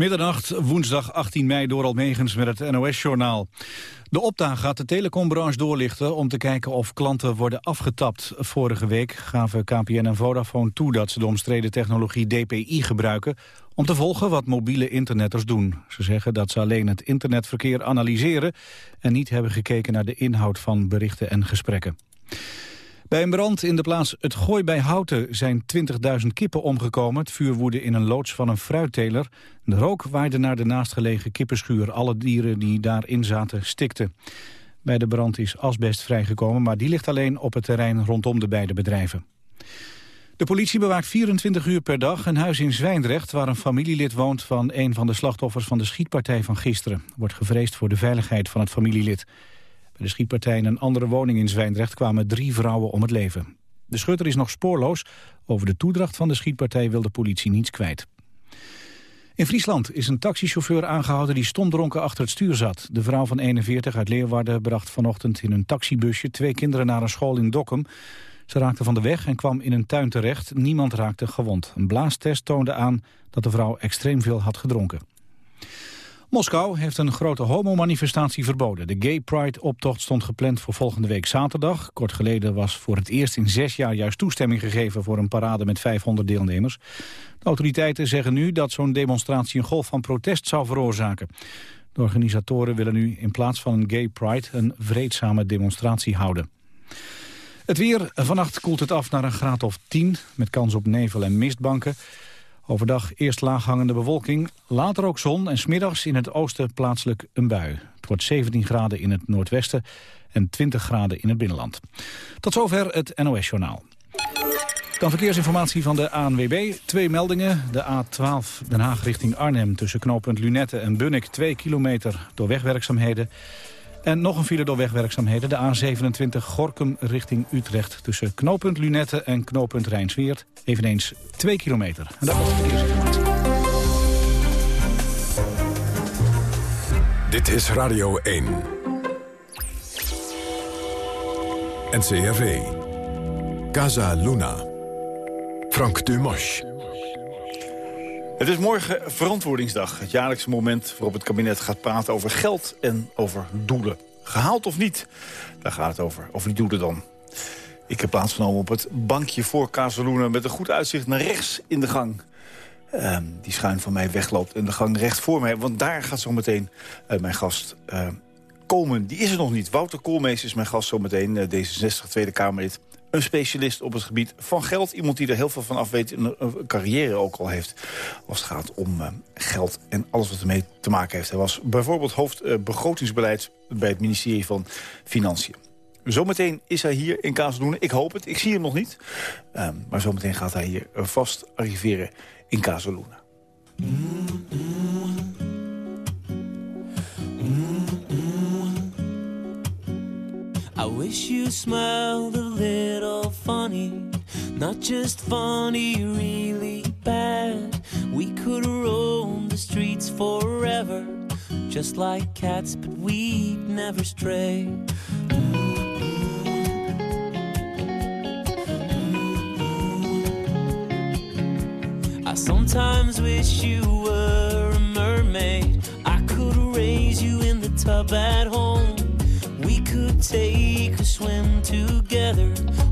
Middernacht, woensdag 18 mei door Almegens met het NOS-journaal. De Opta gaat de telecombranche doorlichten om te kijken of klanten worden afgetapt. Vorige week gaven KPN en Vodafone toe dat ze de omstreden technologie DPI gebruiken... om te volgen wat mobiele internetters doen. Ze zeggen dat ze alleen het internetverkeer analyseren... en niet hebben gekeken naar de inhoud van berichten en gesprekken. Bij een brand in de plaats Het Gooi bij Houten zijn 20.000 kippen omgekomen. Het vuur woedde in een loods van een fruitteler. De rook waaide naar de naastgelegen kippenschuur. Alle dieren die daarin zaten stikten. Bij de brand is asbest vrijgekomen, maar die ligt alleen op het terrein rondom de beide bedrijven. De politie bewaakt 24 uur per dag een huis in Zwijndrecht... waar een familielid woont van een van de slachtoffers van de schietpartij van gisteren. Er wordt gevreesd voor de veiligheid van het familielid. De schietpartij in een andere woning in Zwijndrecht kwamen drie vrouwen om het leven. De schutter is nog spoorloos. Over de toedracht van de schietpartij wil de politie niets kwijt. In Friesland is een taxichauffeur aangehouden die stomdronken achter het stuur zat. De vrouw van 41 uit Leeuwarden bracht vanochtend in een taxibusje twee kinderen naar een school in Dokkum. Ze raakte van de weg en kwam in een tuin terecht. Niemand raakte gewond. Een blaastest toonde aan dat de vrouw extreem veel had gedronken. Moskou heeft een grote homomanifestatie verboden. De Gay Pride-optocht stond gepland voor volgende week zaterdag. Kort geleden was voor het eerst in zes jaar juist toestemming gegeven... voor een parade met 500 deelnemers. De autoriteiten zeggen nu dat zo'n demonstratie een golf van protest zou veroorzaken. De organisatoren willen nu in plaats van een Gay Pride... een vreedzame demonstratie houden. Het weer. Vannacht koelt het af naar een graad of 10... met kans op nevel en mistbanken. Overdag eerst laaghangende bewolking, later ook zon en smiddags in het oosten plaatselijk een bui. Het wordt 17 graden in het noordwesten en 20 graden in het binnenland. Tot zover het NOS-journaal. Dan verkeersinformatie van de ANWB. Twee meldingen. De A12 Den Haag richting Arnhem tussen knooppunt Lunette en Bunnik. 2 kilometer door wegwerkzaamheden. En nog een file door wegwerkzaamheden. De A27 Gorkum richting Utrecht. Tussen knooppunt Lunette en knooppunt Rijnsweert. Eveneens 2 kilometer. En dat was. Dit is Radio 1. NCRV. Casa Luna. Frank Dumas. Het is morgen verantwoordingsdag. Het jaarlijkse moment waarop het kabinet gaat praten over geld en over doelen. Gehaald of niet? Daar gaat het over. Over die doelen dan. Ik heb plaatsgenomen op het bankje voor Casaluna... met een goed uitzicht naar rechts in de gang. Ehm, die schuin van mij wegloopt in de gang recht voor mij. Want daar gaat zo meteen uh, mijn gast uh, komen. Die is er nog niet. Wouter Koolmees is mijn gast zometeen. Uh, D66 Tweede Kamerlid een specialist op het gebied van geld. Iemand die er heel veel van af weet en een carrière ook al heeft. Als het gaat om uh, geld en alles wat ermee te maken heeft. Hij was bijvoorbeeld hoofd uh, begrotingsbeleid bij het ministerie van Financiën. Zometeen is hij hier in Kazeluna. Ik hoop het. Ik zie hem nog niet. Uh, maar zometeen gaat hij hier vast arriveren in Kazeluna. Mm -hmm. I wish you smiled a little funny, not just funny, really bad. We could roam the streets forever, just like cats, but we'd never stray. I sometimes wish you weather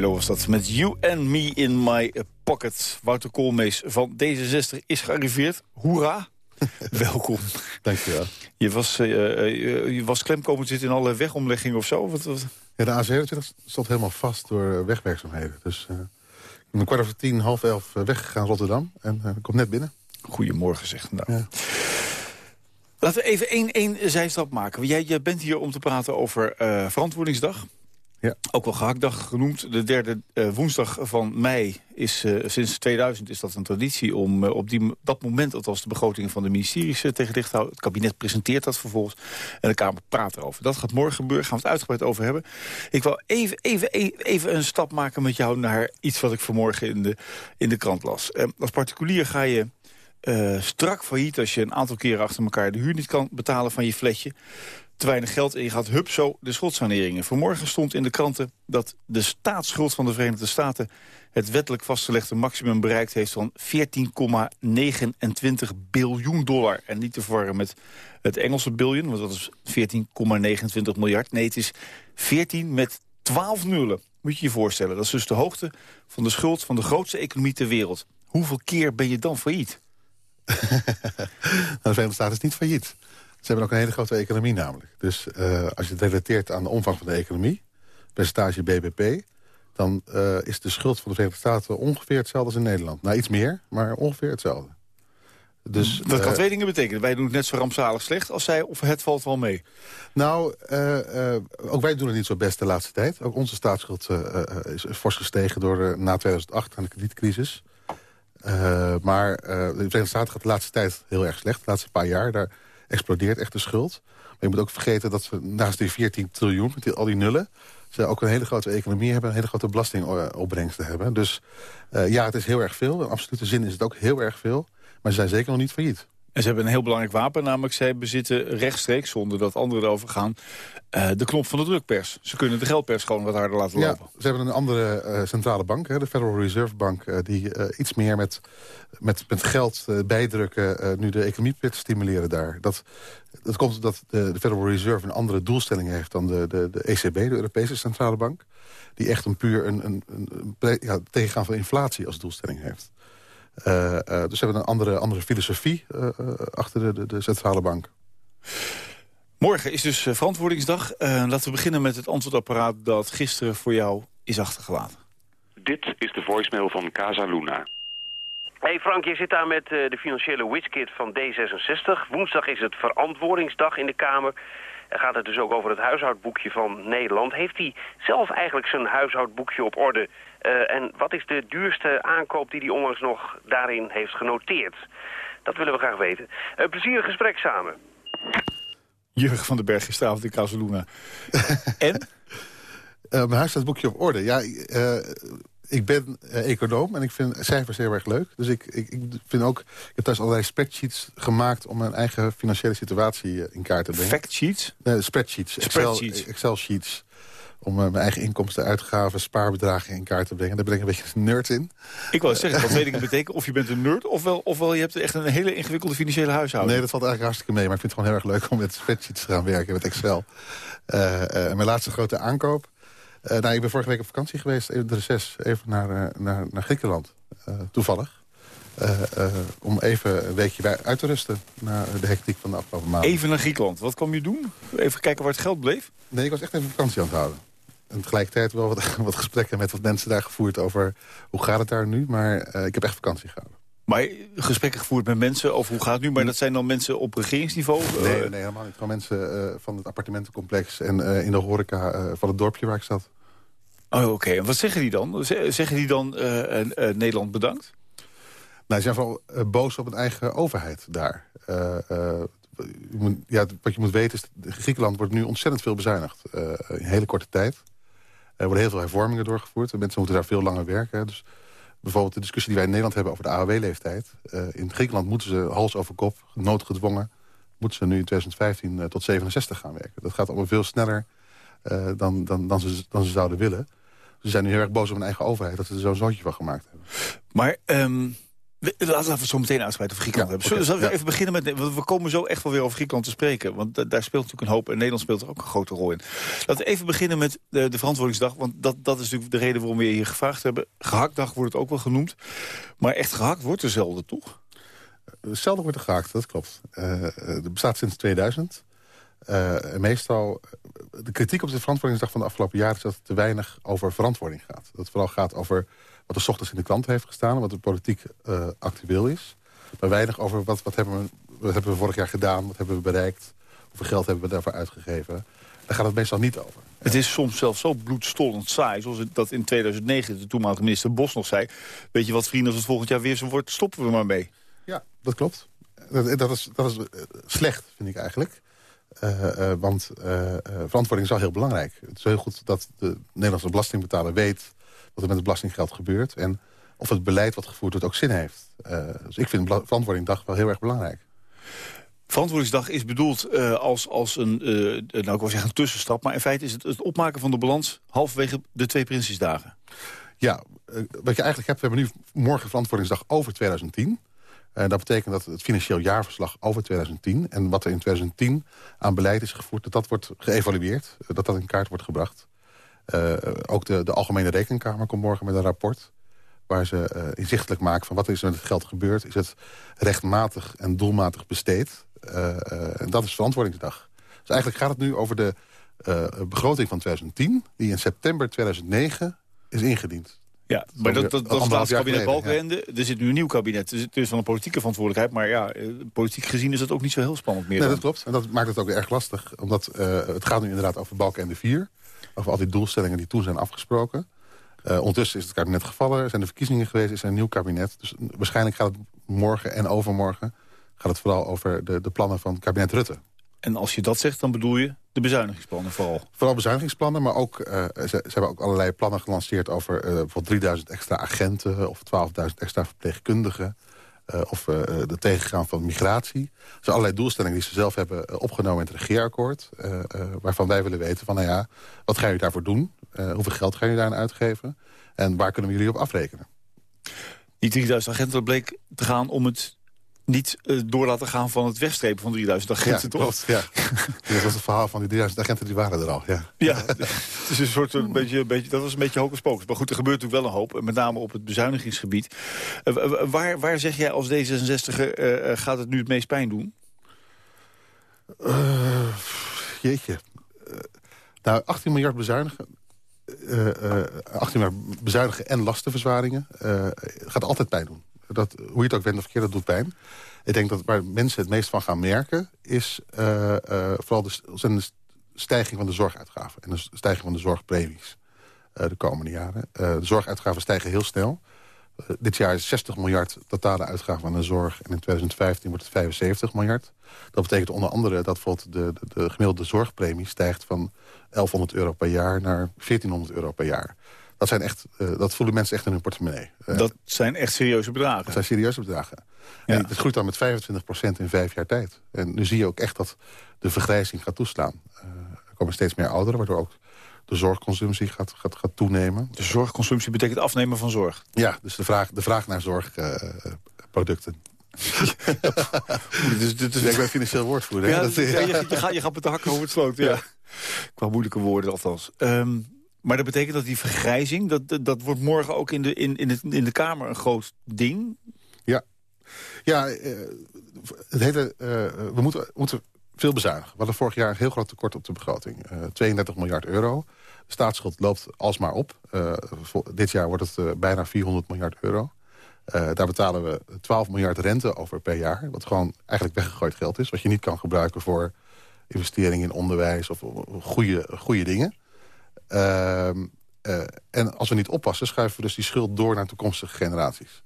Milo was dat met You and Me in My Pocket. Wouter Koolmees van D66 is gearriveerd. Hoera! Welkom. Dankjewel. Je was, eh, je was klem komen zitten in alle wegomleggingen of zo? Wat, wat? Ja, de A27 stond helemaal vast door eh, wegwerkzaamheden. Dus eh, ik ben een kwart over tien, half elf weggegaan Rotterdam. En ik kom net binnen. Goedemorgen zeg. Nou. Ja. Laten we even één, één zijstap maken. Jij, jij bent hier om te praten over Verantwoordingsdag. Ja. Ook wel gehaktdag genoemd. De derde eh, woensdag van mei is eh, sinds 2000 is dat een traditie... om eh, op die, dat moment, althans de begrotingen van de ministeries tegen het licht te houden. Het kabinet presenteert dat vervolgens en de Kamer praat erover. Dat gaat morgen gebeuren, gaan we het uitgebreid over hebben. Ik wil even, even, even, een stap maken met jou naar iets wat ik vanmorgen in de, in de krant las. Als particulier ga je eh, strak failliet als je een aantal keren achter elkaar de huur niet kan betalen van je fletje. Te weinig geld en je gaat hup zo de schuldsaneringen. Vanmorgen stond in de kranten dat de staatsschuld van de Verenigde Staten... het wettelijk vastgelegde maximum bereikt heeft van 14,29 biljoen dollar. En niet te verwarren met het Engelse biljoen, want dat is 14,29 miljard. Nee, het is 14 met 12 nullen. Moet je je voorstellen. Dat is dus de hoogte van de schuld van de grootste economie ter wereld. Hoeveel keer ben je dan failliet? Nou, de Verenigde Staten is niet failliet. Ze hebben ook een hele grote economie namelijk. Dus eh, als je het relateert aan de omvang van de economie... percentage BBP... dan eh, is de schuld van de Verenigde Staten ongeveer hetzelfde als in Nederland. Nou, iets meer, maar ongeveer hetzelfde. Dus, Dat kan eh, twee dingen betekenen. Wij doen het net zo rampzalig slecht als zij, of het valt wel mee. Nou, ook wij doen het niet zo best de laatste tijd. Ook onze staatsschuld is, fors gestegen door, na 2008 aan de kredietcrisis. Maar de Verenigde Staten gaat de laatste tijd heel erg slecht. De laatste paar jaar, daar explodeert echt de schuld. Maar je moet ook vergeten dat ze naast die 14 triljoen, met al die nullen... ze ook een hele grote economie hebben, een hele grote belastingopbrengsten hebben. Dus eh, ja, het is heel erg veel. In absolute zin is het ook heel erg veel. Maar ze zijn zeker nog niet failliet. En ze hebben een heel belangrijk wapen, namelijk zij bezitten rechtstreeks, zonder dat anderen erover gaan, eh, de knop van de drukpers. Ze kunnen de geldpers gewoon wat harder laten Ja, lopen. ze hebben een andere eh, centrale bank, hè, de Federal Reserve Bank... eh, die iets meer met, met, met geld bijdrukken nu de economie stimuleren daar. Dat, dat komt omdat de, de Federal Reserve een andere doelstelling heeft... dan de, de, de ECB, de Europese Centrale Bank. Die echt een puur een, een, een, een ja, tegengaan van inflatie als doelstelling heeft. Eh, eh, dus ze hebben een andere, andere filosofie eh, achter de, de, de centrale bank. Morgen is dus verantwoordingsdag. Eh, laten we beginnen met het antwoordapparaat dat gisteren voor jou is achtergelaten. Dit is de voicemail van Casa Luna. Hey Frank, je zit daar met eh, de financiële WizKid van D66. Woensdag is het verantwoordingsdag in de Kamer. Gaat het dus ook over het huishoudboekje van Nederland. Heeft hij zelf eigenlijk zijn huishoudboekje op orde? Eh, en wat is de duurste aankoop die hij onlangs nog daarin heeft genoteerd? Dat willen we graag weten. Een plezierig gesprek samen. Jurgen van den Berg gisteravond in Casaluna. en? Eh, mijn huishoudboekje op orde. Ja, eh, ik ben eh, econoom en ik vind cijfers heel erg leuk. Dus ik, ik, ik vind ook, ik heb thuis allerlei spreadsheets gemaakt... om mijn eigen financiële situatie eh, in kaart te brengen. Factsheets? Nee, spreadsheets. Excel, Spreadsheets. Excel sheets. Om eh, mijn eigen inkomsten, uitgaven, spaarbedragen in kaart te brengen. Daar ben ik een beetje een nerd in. Ik wil zeggen, dat weet ik niet betekenen. Of je bent een nerd, ofwel, ofwel je hebt echt een hele ingewikkelde financiële huishouding. Nee, dat valt eigenlijk hartstikke mee. Maar ik vind het gewoon heel erg leuk om met spreadsheets te gaan werken, met Excel. Mijn laatste grote aankoop. Eh, nou, ik ben vorige week op vakantie geweest, even de reces, even naar, eh, naar, naar Griekenland. Eh, toevallig. Om even een weekje bij uit te rusten na de hectiek van de afgelopen maanden. Even naar Griekenland. Wat kwam je doen? Even kijken waar het geld bleef? Nee, ik was echt even vakantie aan het houden. En tegelijkertijd wel wat, wat gesprekken met wat mensen daar gevoerd over hoe gaat het daar nu. Maar ik heb echt vakantie gehouden. Maar gesprekken gevoerd met mensen over hoe gaat het nu? Maar dat zijn dan mensen op regeringsniveau? Nee, nee, helemaal niet. Gewoon mensen uh, van het appartementencomplex en uh, in de horeca uh, van het dorpje waar ik zat. Oh, oké. En wat zeggen die dan? Zeggen die dan Nederland bedankt? Nou, ze zijn vooral boos op een eigen overheid daar. ja, wat je moet weten is, Griekenland wordt nu ontzettend veel bezuinigd. in een hele korte tijd. Er worden heel veel hervormingen doorgevoerd. En mensen moeten daar veel langer werken. Dus bijvoorbeeld de discussie die wij in Nederland hebben over de AOW-leeftijd. in Griekenland moeten ze hals over kop, noodgedwongen... moeten ze nu in 2015 tot 67 gaan werken. Dat gaat allemaal veel sneller uh, dan, dan, dan, ze, dan ze zouden willen. Ze zijn nu heel erg boos op hun eigen overheid... dat ze er zo'n zootje van gemaakt hebben. Maar um, laten we zo meteen uitgebreid over Griekenland hebben. Okay, Zullen we even beginnen met... Want we komen zo echt wel weer over Griekenland te spreken. Want daar speelt natuurlijk een hoop. En Nederland speelt er ook een grote rol in. Laten we even beginnen met de, de verantwoordingsdag. Want dat, dat is natuurlijk de reden waarom we hier gevraagd hebben. Gehaktdag wordt het ook wel genoemd. Maar echt gehakt wordt er zelden, toch? Zelden wordt er gehakt, dat klopt. Uh, het bestaat sinds 2000. Uh, meestal, de kritiek op de verantwoordingsdag van de afgelopen jaren... is dat het te weinig over verantwoording gaat. Dat het vooral gaat over wat er ochtends in de krant heeft gestaan... wat de politiek uh, actueel is. Maar weinig over wat, wat, hebben we, wat hebben we vorig jaar gedaan... wat hebben we bereikt, hoeveel geld hebben we daarvoor uitgegeven. Daar gaat het meestal niet over. Het is soms zelfs zo bloedstollend saai, zoals dat in 2009 de toenmalige minister Bos nog zei. Weet je wat, vrienden, als het volgend jaar weer zo wordt, stoppen we maar mee. Ja, dat klopt. Dat, dat, is, dat is eh, slecht, vind ik eigenlijk. Uh, uh, want uh, verantwoording is wel heel belangrijk. Het is heel goed dat de Nederlandse belastingbetaler weet... wat er met het belastinggeld gebeurt... en of het beleid wat gevoerd wordt ook zin heeft. dus ik vind verantwoordingdag wel heel erg belangrijk. Verantwoordingsdag is bedoeld als, als een, nou ik wil zeggen een tussenstap... maar in feite is het het opmaken van de balans... halverwege de twee Prinsjesdagen. Ja, wat je eigenlijk hebt... we hebben nu morgen verantwoordingsdag over 2010... Uh, dat betekent dat het financieel jaarverslag over 2010... en wat er in 2010 aan beleid is gevoerd... dat dat wordt geëvalueerd, dat dat in kaart wordt gebracht. Uh, ook de, de Algemene Rekenkamer komt morgen met een rapport... waar ze inzichtelijk maken van wat is er met het geld gebeurd. Is het rechtmatig en doelmatig besteed? en dat is verantwoordingsdag. Dus eigenlijk gaat het nu over de begroting van 2010... die in september 2009 is ingediend. Ja, maar dat, dat, dat het kabinet Balkenende. Er zit nu een nieuw kabinet. Dus het is van een politieke verantwoordelijkheid. Maar ja, eh, politiek gezien is dat ook niet zo heel spannend meer. Nee, dat klopt. En dat maakt het ook weer erg lastig. Omdat uh, het gaat nu inderdaad over Balkenende 4. Over al die doelstellingen die toen zijn afgesproken. Uh, ondertussen is het kabinet gevallen. Er zijn de verkiezingen geweest. is er een nieuw kabinet. Dus waarschijnlijk gaat het morgen en overmorgen... gaat het vooral over de, de plannen van kabinet Rutte. En als je dat zegt, dan bedoel je de bezuinigingsplannen vooral? Vooral bezuinigingsplannen, maar ook, uh, ze, ze, hebben ook allerlei plannen gelanceerd... over uh, bijvoorbeeld 3000 extra agenten of 12.000 extra verpleegkundigen... Uh, of de tegengaan van migratie. Dat zijn allerlei doelstellingen die ze zelf hebben opgenomen in het regeerakkoord. waarvan wij willen weten van, nou ja, wat gaan jullie daarvoor doen? hoeveel geld gaan jullie daaraan uitgeven? En waar kunnen we jullie op afrekenen? Die 3000 agenten bleek te gaan om het niet uh, door laten gaan van het wegstrepen van 3000 agenten, ja, toch? Klopt, ja. dat was het verhaal van die 3000 agenten, die waren er al. Ja, ja het is een soort, een beetje, een beetje, dat was een beetje hocus pocus. Maar goed, er gebeurt natuurlijk wel een hoop, met name op het bezuinigingsgebied. Uh, waar, waar zeg jij als D66 uh, gaat het nu het meest pijn doen? jeetje. nou, 18 miljard bezuinigen. 18 miljard bezuinigen en lastenverzwaringen gaat altijd pijn doen dat, hoe je het ook bent of verkeerd, dat doet pijn. Ik denk dat waar mensen het meest van gaan merken... is uh, uh, vooral de, de stijging van de zorguitgaven... en de stijging van de zorgpremies uh, de komende jaren. de zorguitgaven stijgen heel snel. dit jaar is 60 miljard totale uitgaven aan de zorg... en in 2015 wordt het 75 miljard. Dat betekent onder andere dat bijvoorbeeld de, de gemiddelde zorgpremie... stijgt van 1100 euro per jaar naar 1400 euro per jaar. Dat, zijn echt, uh, dat voelen mensen echt in hun portemonnee. Uh, dat zijn echt serieuze bedragen. Dat zijn serieuze bedragen. Ja. En het groeit dan met 25% in vijf jaar tijd. En nu zie je ook echt dat de vergrijzing gaat toeslaan. Uh, er komen steeds meer ouderen, waardoor ook de zorgconsumptie gaat, gaat, gaat toenemen. De zorgconsumptie betekent afnemen van zorg? Ja, dus de vraag, de vraag naar zorgproducten. dus. Ik ben financieel woordvoerder. Ja, dat, ja, je, je, gaat, je gaat met de hakken over het sloot. Ja. Qua moeilijke woorden althans. Um, maar dat betekent dat die vergrijzing, dat, dat, wordt morgen ook in de, in, in, het, in de Kamer een groot ding? Ja, ja uh, het hele, uh, we moeten, moeten veel bezuinigen. We hadden vorig jaar een heel groot tekort op de begroting. Uh, 32 miljard euro. De staatsschuld loopt alsmaar op. dit jaar wordt het bijna 400 miljard euro. Eh, daar betalen we 12 miljard rente over per jaar. Wat gewoon eigenlijk weggegooid geld is. Wat je niet kan gebruiken voor investeringen in onderwijs of goede, goede dingen. Ehm, eh, en als we niet oppassen, schuiven we dus die schuld door naar toekomstige generaties.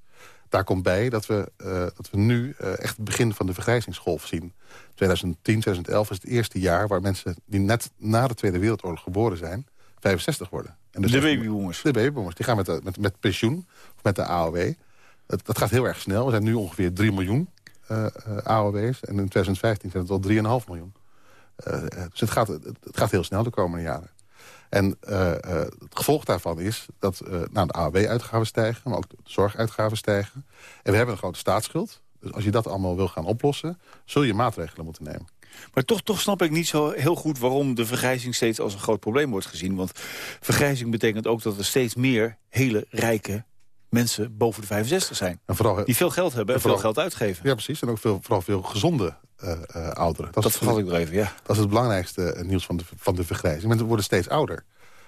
Daar komt bij dat we, eh, dat we nu echt het begin van de vergrijzingsgolf zien. 2010, 2011 is het eerste jaar waar mensen die net na de Tweede Wereldoorlog geboren zijn... 65 worden. En dus de babyboomers. De babyboomers. Die gaan met, de, met, met pensioen, of met de AOW. Dat, dat gaat heel erg snel. We zijn nu ongeveer 3 miljoen uh, AOW's. En in 2015 zijn het al 3,5 miljoen. Uh, dus het gaat, het, gaat heel snel de komende jaren. En het gevolg daarvan is dat nou, de AOW-uitgaven stijgen... maar ook de zorguitgaven stijgen. En we hebben een grote staatsschuld. Dus als je dat allemaal wil gaan oplossen... zul je maatregelen moeten nemen. Maar toch, toch snap ik niet zo heel goed waarom de vergrijzing steeds als een groot probleem wordt gezien. Want vergrijzing betekent ook dat er steeds meer hele rijke mensen boven de 65 zijn. En vooral, die veel geld hebben en, veel geld uitgeven. Ja, preprecies. En ook veel, vooral veel gezonde uh, uh, ouderen. Dat, dat verval ik er even, ja. Dat is het belangrijkste eh, nieuws van de, van de vergrijzing. Mensen worden steeds ouder.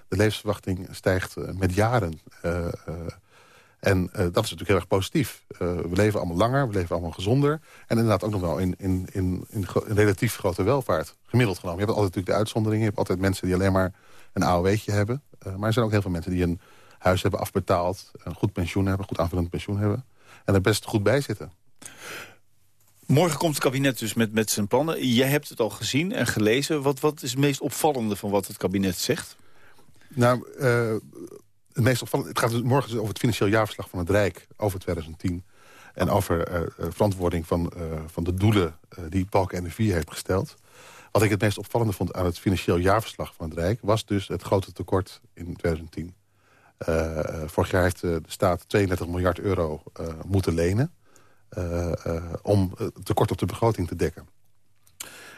De levensverwachting stijgt met jaren. en dat is natuurlijk heel erg positief. we leven allemaal langer, we leven allemaal gezonder. En inderdaad ook nog wel in, in, in, in, relatief grote welvaart. Gemiddeld genomen. Je hebt altijd natuurlijk de uitzonderingen. Je hebt altijd mensen die alleen maar een AOW'tje hebben. maar er zijn ook heel veel mensen die een huis hebben afbetaald... een goed pensioen hebben, goed aanvullend pensioen hebben... en er best goed bij zitten. Morgen komt het kabinet dus met, met zijn plannen. Jij hebt het al gezien en gelezen. Wat, wat is het meest opvallende van wat het kabinet zegt? Nou, uh, het meest opvallende... Het gaat dus morgen dus over het financieel jaarverslag van het Rijk over 2010. En over uh, verantwoording van, uh, van de doelen die Balken en 4 heeft gesteld. Wat ik het meest opvallende vond aan het financieel jaarverslag van het Rijk... was dus het grote tekort in 2010. Uh, vorig jaar heeft de staat 32 miljard euro moeten lenen... Om het tekort op de begroting te dekken.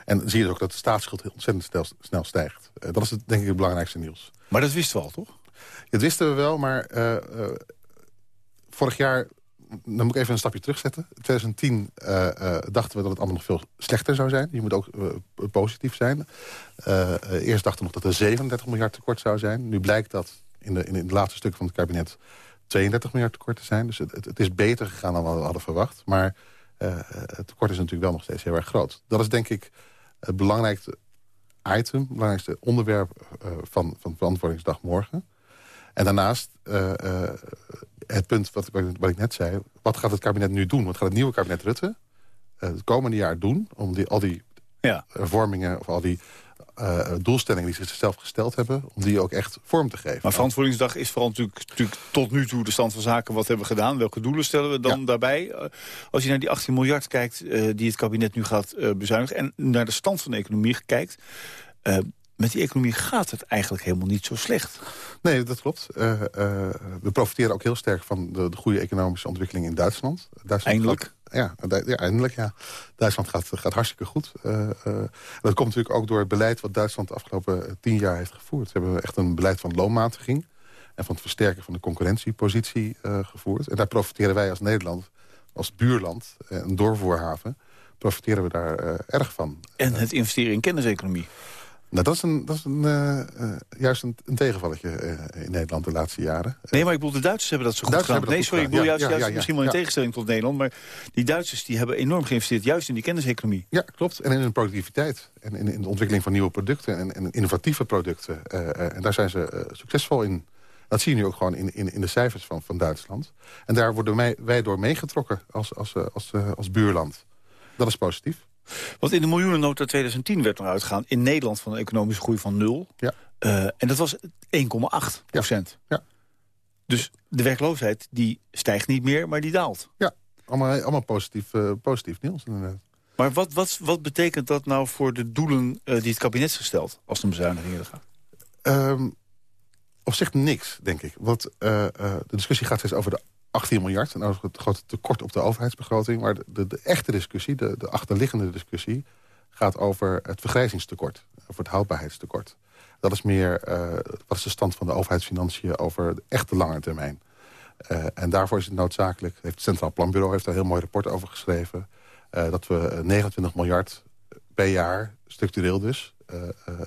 En dan zie je ook dat de staatsschuld heel ontzettend snel, snel stijgt. dat is het, denk ik het belangrijkste nieuws. Maar dat wisten we al, toch? Dat wisten we wel, maar vorig jaar... Dan moet ik even een stapje terugzetten. In 2010 dachten we dat het allemaal nog veel slechter zou zijn. Je moet ook positief zijn. eerst dachten we nog dat er 37 miljard tekort zou zijn. Nu blijkt dat in de, in het laatste stuk van het kabinet 32 miljard tekort te zijn. Dus het, het, is beter gegaan dan we hadden verwacht. Maar uh, het tekort is natuurlijk wel nog steeds heel erg groot. Dat is denk ik het belangrijkste item, het belangrijkste onderwerp uh, van, van verantwoordingsdag morgen. En daarnaast uh, het punt wat, wat, ik net zei. Wat gaat het kabinet nu doen? Wat gaat het nieuwe kabinet Rutte het komende jaar doen... om die, al die ja. hervormingen of al die uh, doelstellingen die ze zichzelf gesteld hebben... om die ook echt vorm te geven. Maar Verantwoordingsdag is vooral natuurlijk, natuurlijk tot nu toe de stand van zaken. Wat hebben we gedaan? Welke doelen stellen we dan daarbij? Uh, als je naar die 18 miljard kijkt uh, die het kabinet nu gaat bezuinigen... en naar de stand van de economie kijkt met die economie gaat het eigenlijk helemaal niet zo slecht. Nee, dat klopt. We profiteren ook heel sterk van de, de goede economische ontwikkeling in Duitsland. Duitsland eindelijk? Ja, ja, eindelijk, ja. Duitsland gaat, gaat hartstikke goed. Uh, dat komt natuurlijk ook door het beleid wat Duitsland de afgelopen tien jaar heeft gevoerd. Ze hebben echt een beleid van loonmatiging en van het versterken van de concurrentiepositie gevoerd. En daar profiteren wij als Nederland, als buurland, een doorvoerhaven, profiteren we daar erg van. En het investeren in kenniseconomie. Nou, dat is, een, dat is een, uh, uh, juist een, een tegenvalletje uh, in Nederland de laatste jaren. Nee, maar ik bedoel, de Duitsers hebben dat zo goed gedaan. Nee, sorry, ik bedoel ja, juist, ja, juist ja, misschien wel in tegenstelling tot Nederland... maar die Duitsers die hebben enorm geïnvesteerd juist in die kenniseconomie. Ja, klopt. En in hun productiviteit. En in, in de ontwikkeling van nieuwe producten en, en innovatieve producten. en daar zijn ze succesvol in. Dat zie je nu ook gewoon in, in, in de cijfers van, van Duitsland. En daar worden wij, wij door meegetrokken als, als, als, als buurland. Dat is positief. Want in de miljoenennota 2010 werd er uitgegaan... in Nederland van een economische groei van nul. Ja. Uh, en dat was 1,8 procent. Ja. Dus de werkloosheid die stijgt niet meer, maar die daalt. Ja, allemaal, allemaal positief, uh, positief nieuws inderdaad. Maar wat, wat, wat betekent dat nou voor de doelen uh, die het kabinet gesteld... als de bezuinigingen gaat? Um, op zich niks, denk ik. Want de discussie gaat steeds over de 18 miljard. En over het tekort op de overheidsbegroting. Maar de, echte discussie, de, de achterliggende discussie... gaat over het vergrijzingstekort. Over het houdbaarheidstekort. Dat is meer uh, wat is de stand van de overheidsfinanciën... over de echte lange termijn. Uh, en daarvoor is het noodzakelijk... Het Centraal Planbureau heeft daar een heel mooi rapport over geschreven... Uh, dat we 29 miljard per jaar, structureel dus,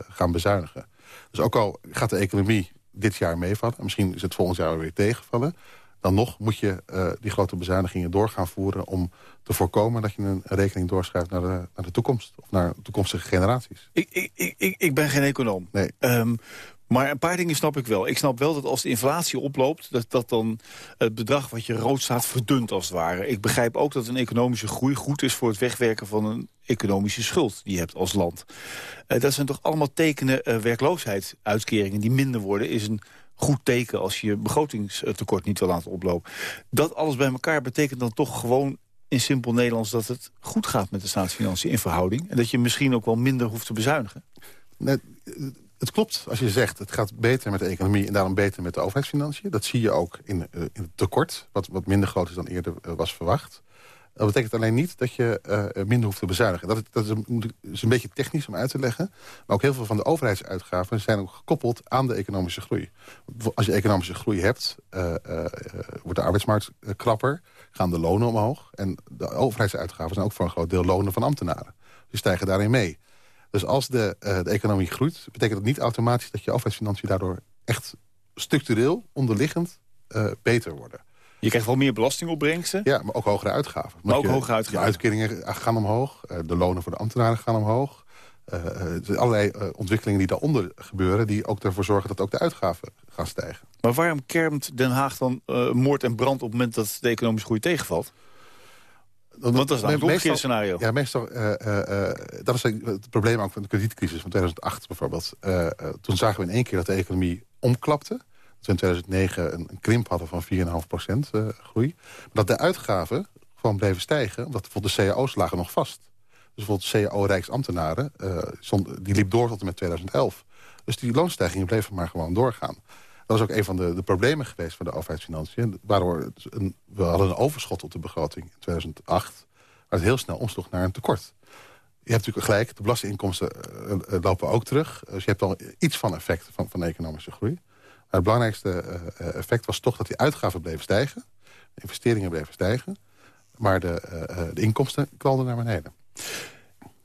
gaan bezuinigen. Dus ook al gaat de economie dit jaar meevallen... misschien is het volgend jaar weer tegenvallen dan nog moet je eh, die grote bezuinigingen door gaan voeren... om te voorkomen dat je een rekening doorschrijft naar de, naar de toekomst. Of naar toekomstige generaties. Ik, ik, ik, ik- ben geen econoom. Nee. Ehm, maar een paar dingen snap ik wel. Ik snap wel dat als de inflatie oploopt... dat, dat dan het bedrag wat je rood staat verdunt als het ware. Ik begrijp ook dat een economische groei goed is... voor het wegwerken van een economische schuld die je hebt als land. Eh, dat zijn toch allemaal tekenen uh, werkloosheidsuitkeringen die minder worden... is een goed teken als je je begrotingstekort niet wil laten oplopen. Dat alles bij elkaar betekent dan toch gewoon in simpel Nederlands... dat het goed gaat met de staatsfinanciën in verhouding... en dat je misschien ook wel minder hoeft te bezuinigen. Nee, het klopt als je zegt het gaat beter met de economie... en daarom beter met de overheidsfinanciën. Dat zie je ook in, uh, in het tekort, wat, wat minder groot is dan eerder uh, was verwacht. Dat betekent alleen niet dat je uh, minder hoeft te bezuinigen. Dat, dat is, een, een, beetje technisch om uit te leggen. Maar ook heel veel van de overheidsuitgaven zijn ook gekoppeld aan de economische groei. Als je economische groei hebt, uh, wordt de arbeidsmarkt krapper, gaan de lonen omhoog. En de overheidsuitgaven zijn ook voor een groot deel lonen van ambtenaren. Die stijgen daarin mee. Dus als de, de economie groeit, betekent dat niet automatisch dat je overheidsfinanciën daardoor echt structureel, onderliggend, beter worden. Je krijgt wel meer belastingopbrengsten. Ja, maar ook hogere uitgaven. Maar ook je, hogere uitgaven. De uitkeringen gaan omhoog. De lonen voor de ambtenaren gaan omhoog. Uh, er zijn allerlei uh, ontwikkelingen die daaronder gebeuren... die ook ervoor zorgen dat ook de uitgaven gaan stijgen. Maar waarom kermt Den Haag dan uh, moord en brand... op het moment dat de economische groei tegenvalt? Want dat is namelijk het scenario. Ja, meestal, dat is het probleem ook van de kredietcrisis van 2008 bijvoorbeeld. toen zagen we in één keer dat de economie omklapte in 2009 een, krimp hadden van 4,5% uh, groei. Maar dat de uitgaven gewoon bleven stijgen, omdat de cao's lagen nog vast. Dus bijvoorbeeld cao-rijksambtenaren, uh, die liep door tot en met 2011. Dus die loonstijgingen bleven maar gewoon doorgaan. Dat was ook een van de, de problemen geweest van de overheidsfinanciën. Waardoor een, we hadden een overschot op de begroting in 2008... waar het heel snel omsloeg naar een tekort. Je hebt natuurlijk gelijk, de belastinginkomsten uh, lopen ook terug. Dus je hebt al iets van effect van, van economische groei. Het belangrijkste uh, effect was toch dat die uitgaven bleven stijgen. De investeringen bleven stijgen. Maar de, uh, de inkomsten kwalden naar beneden.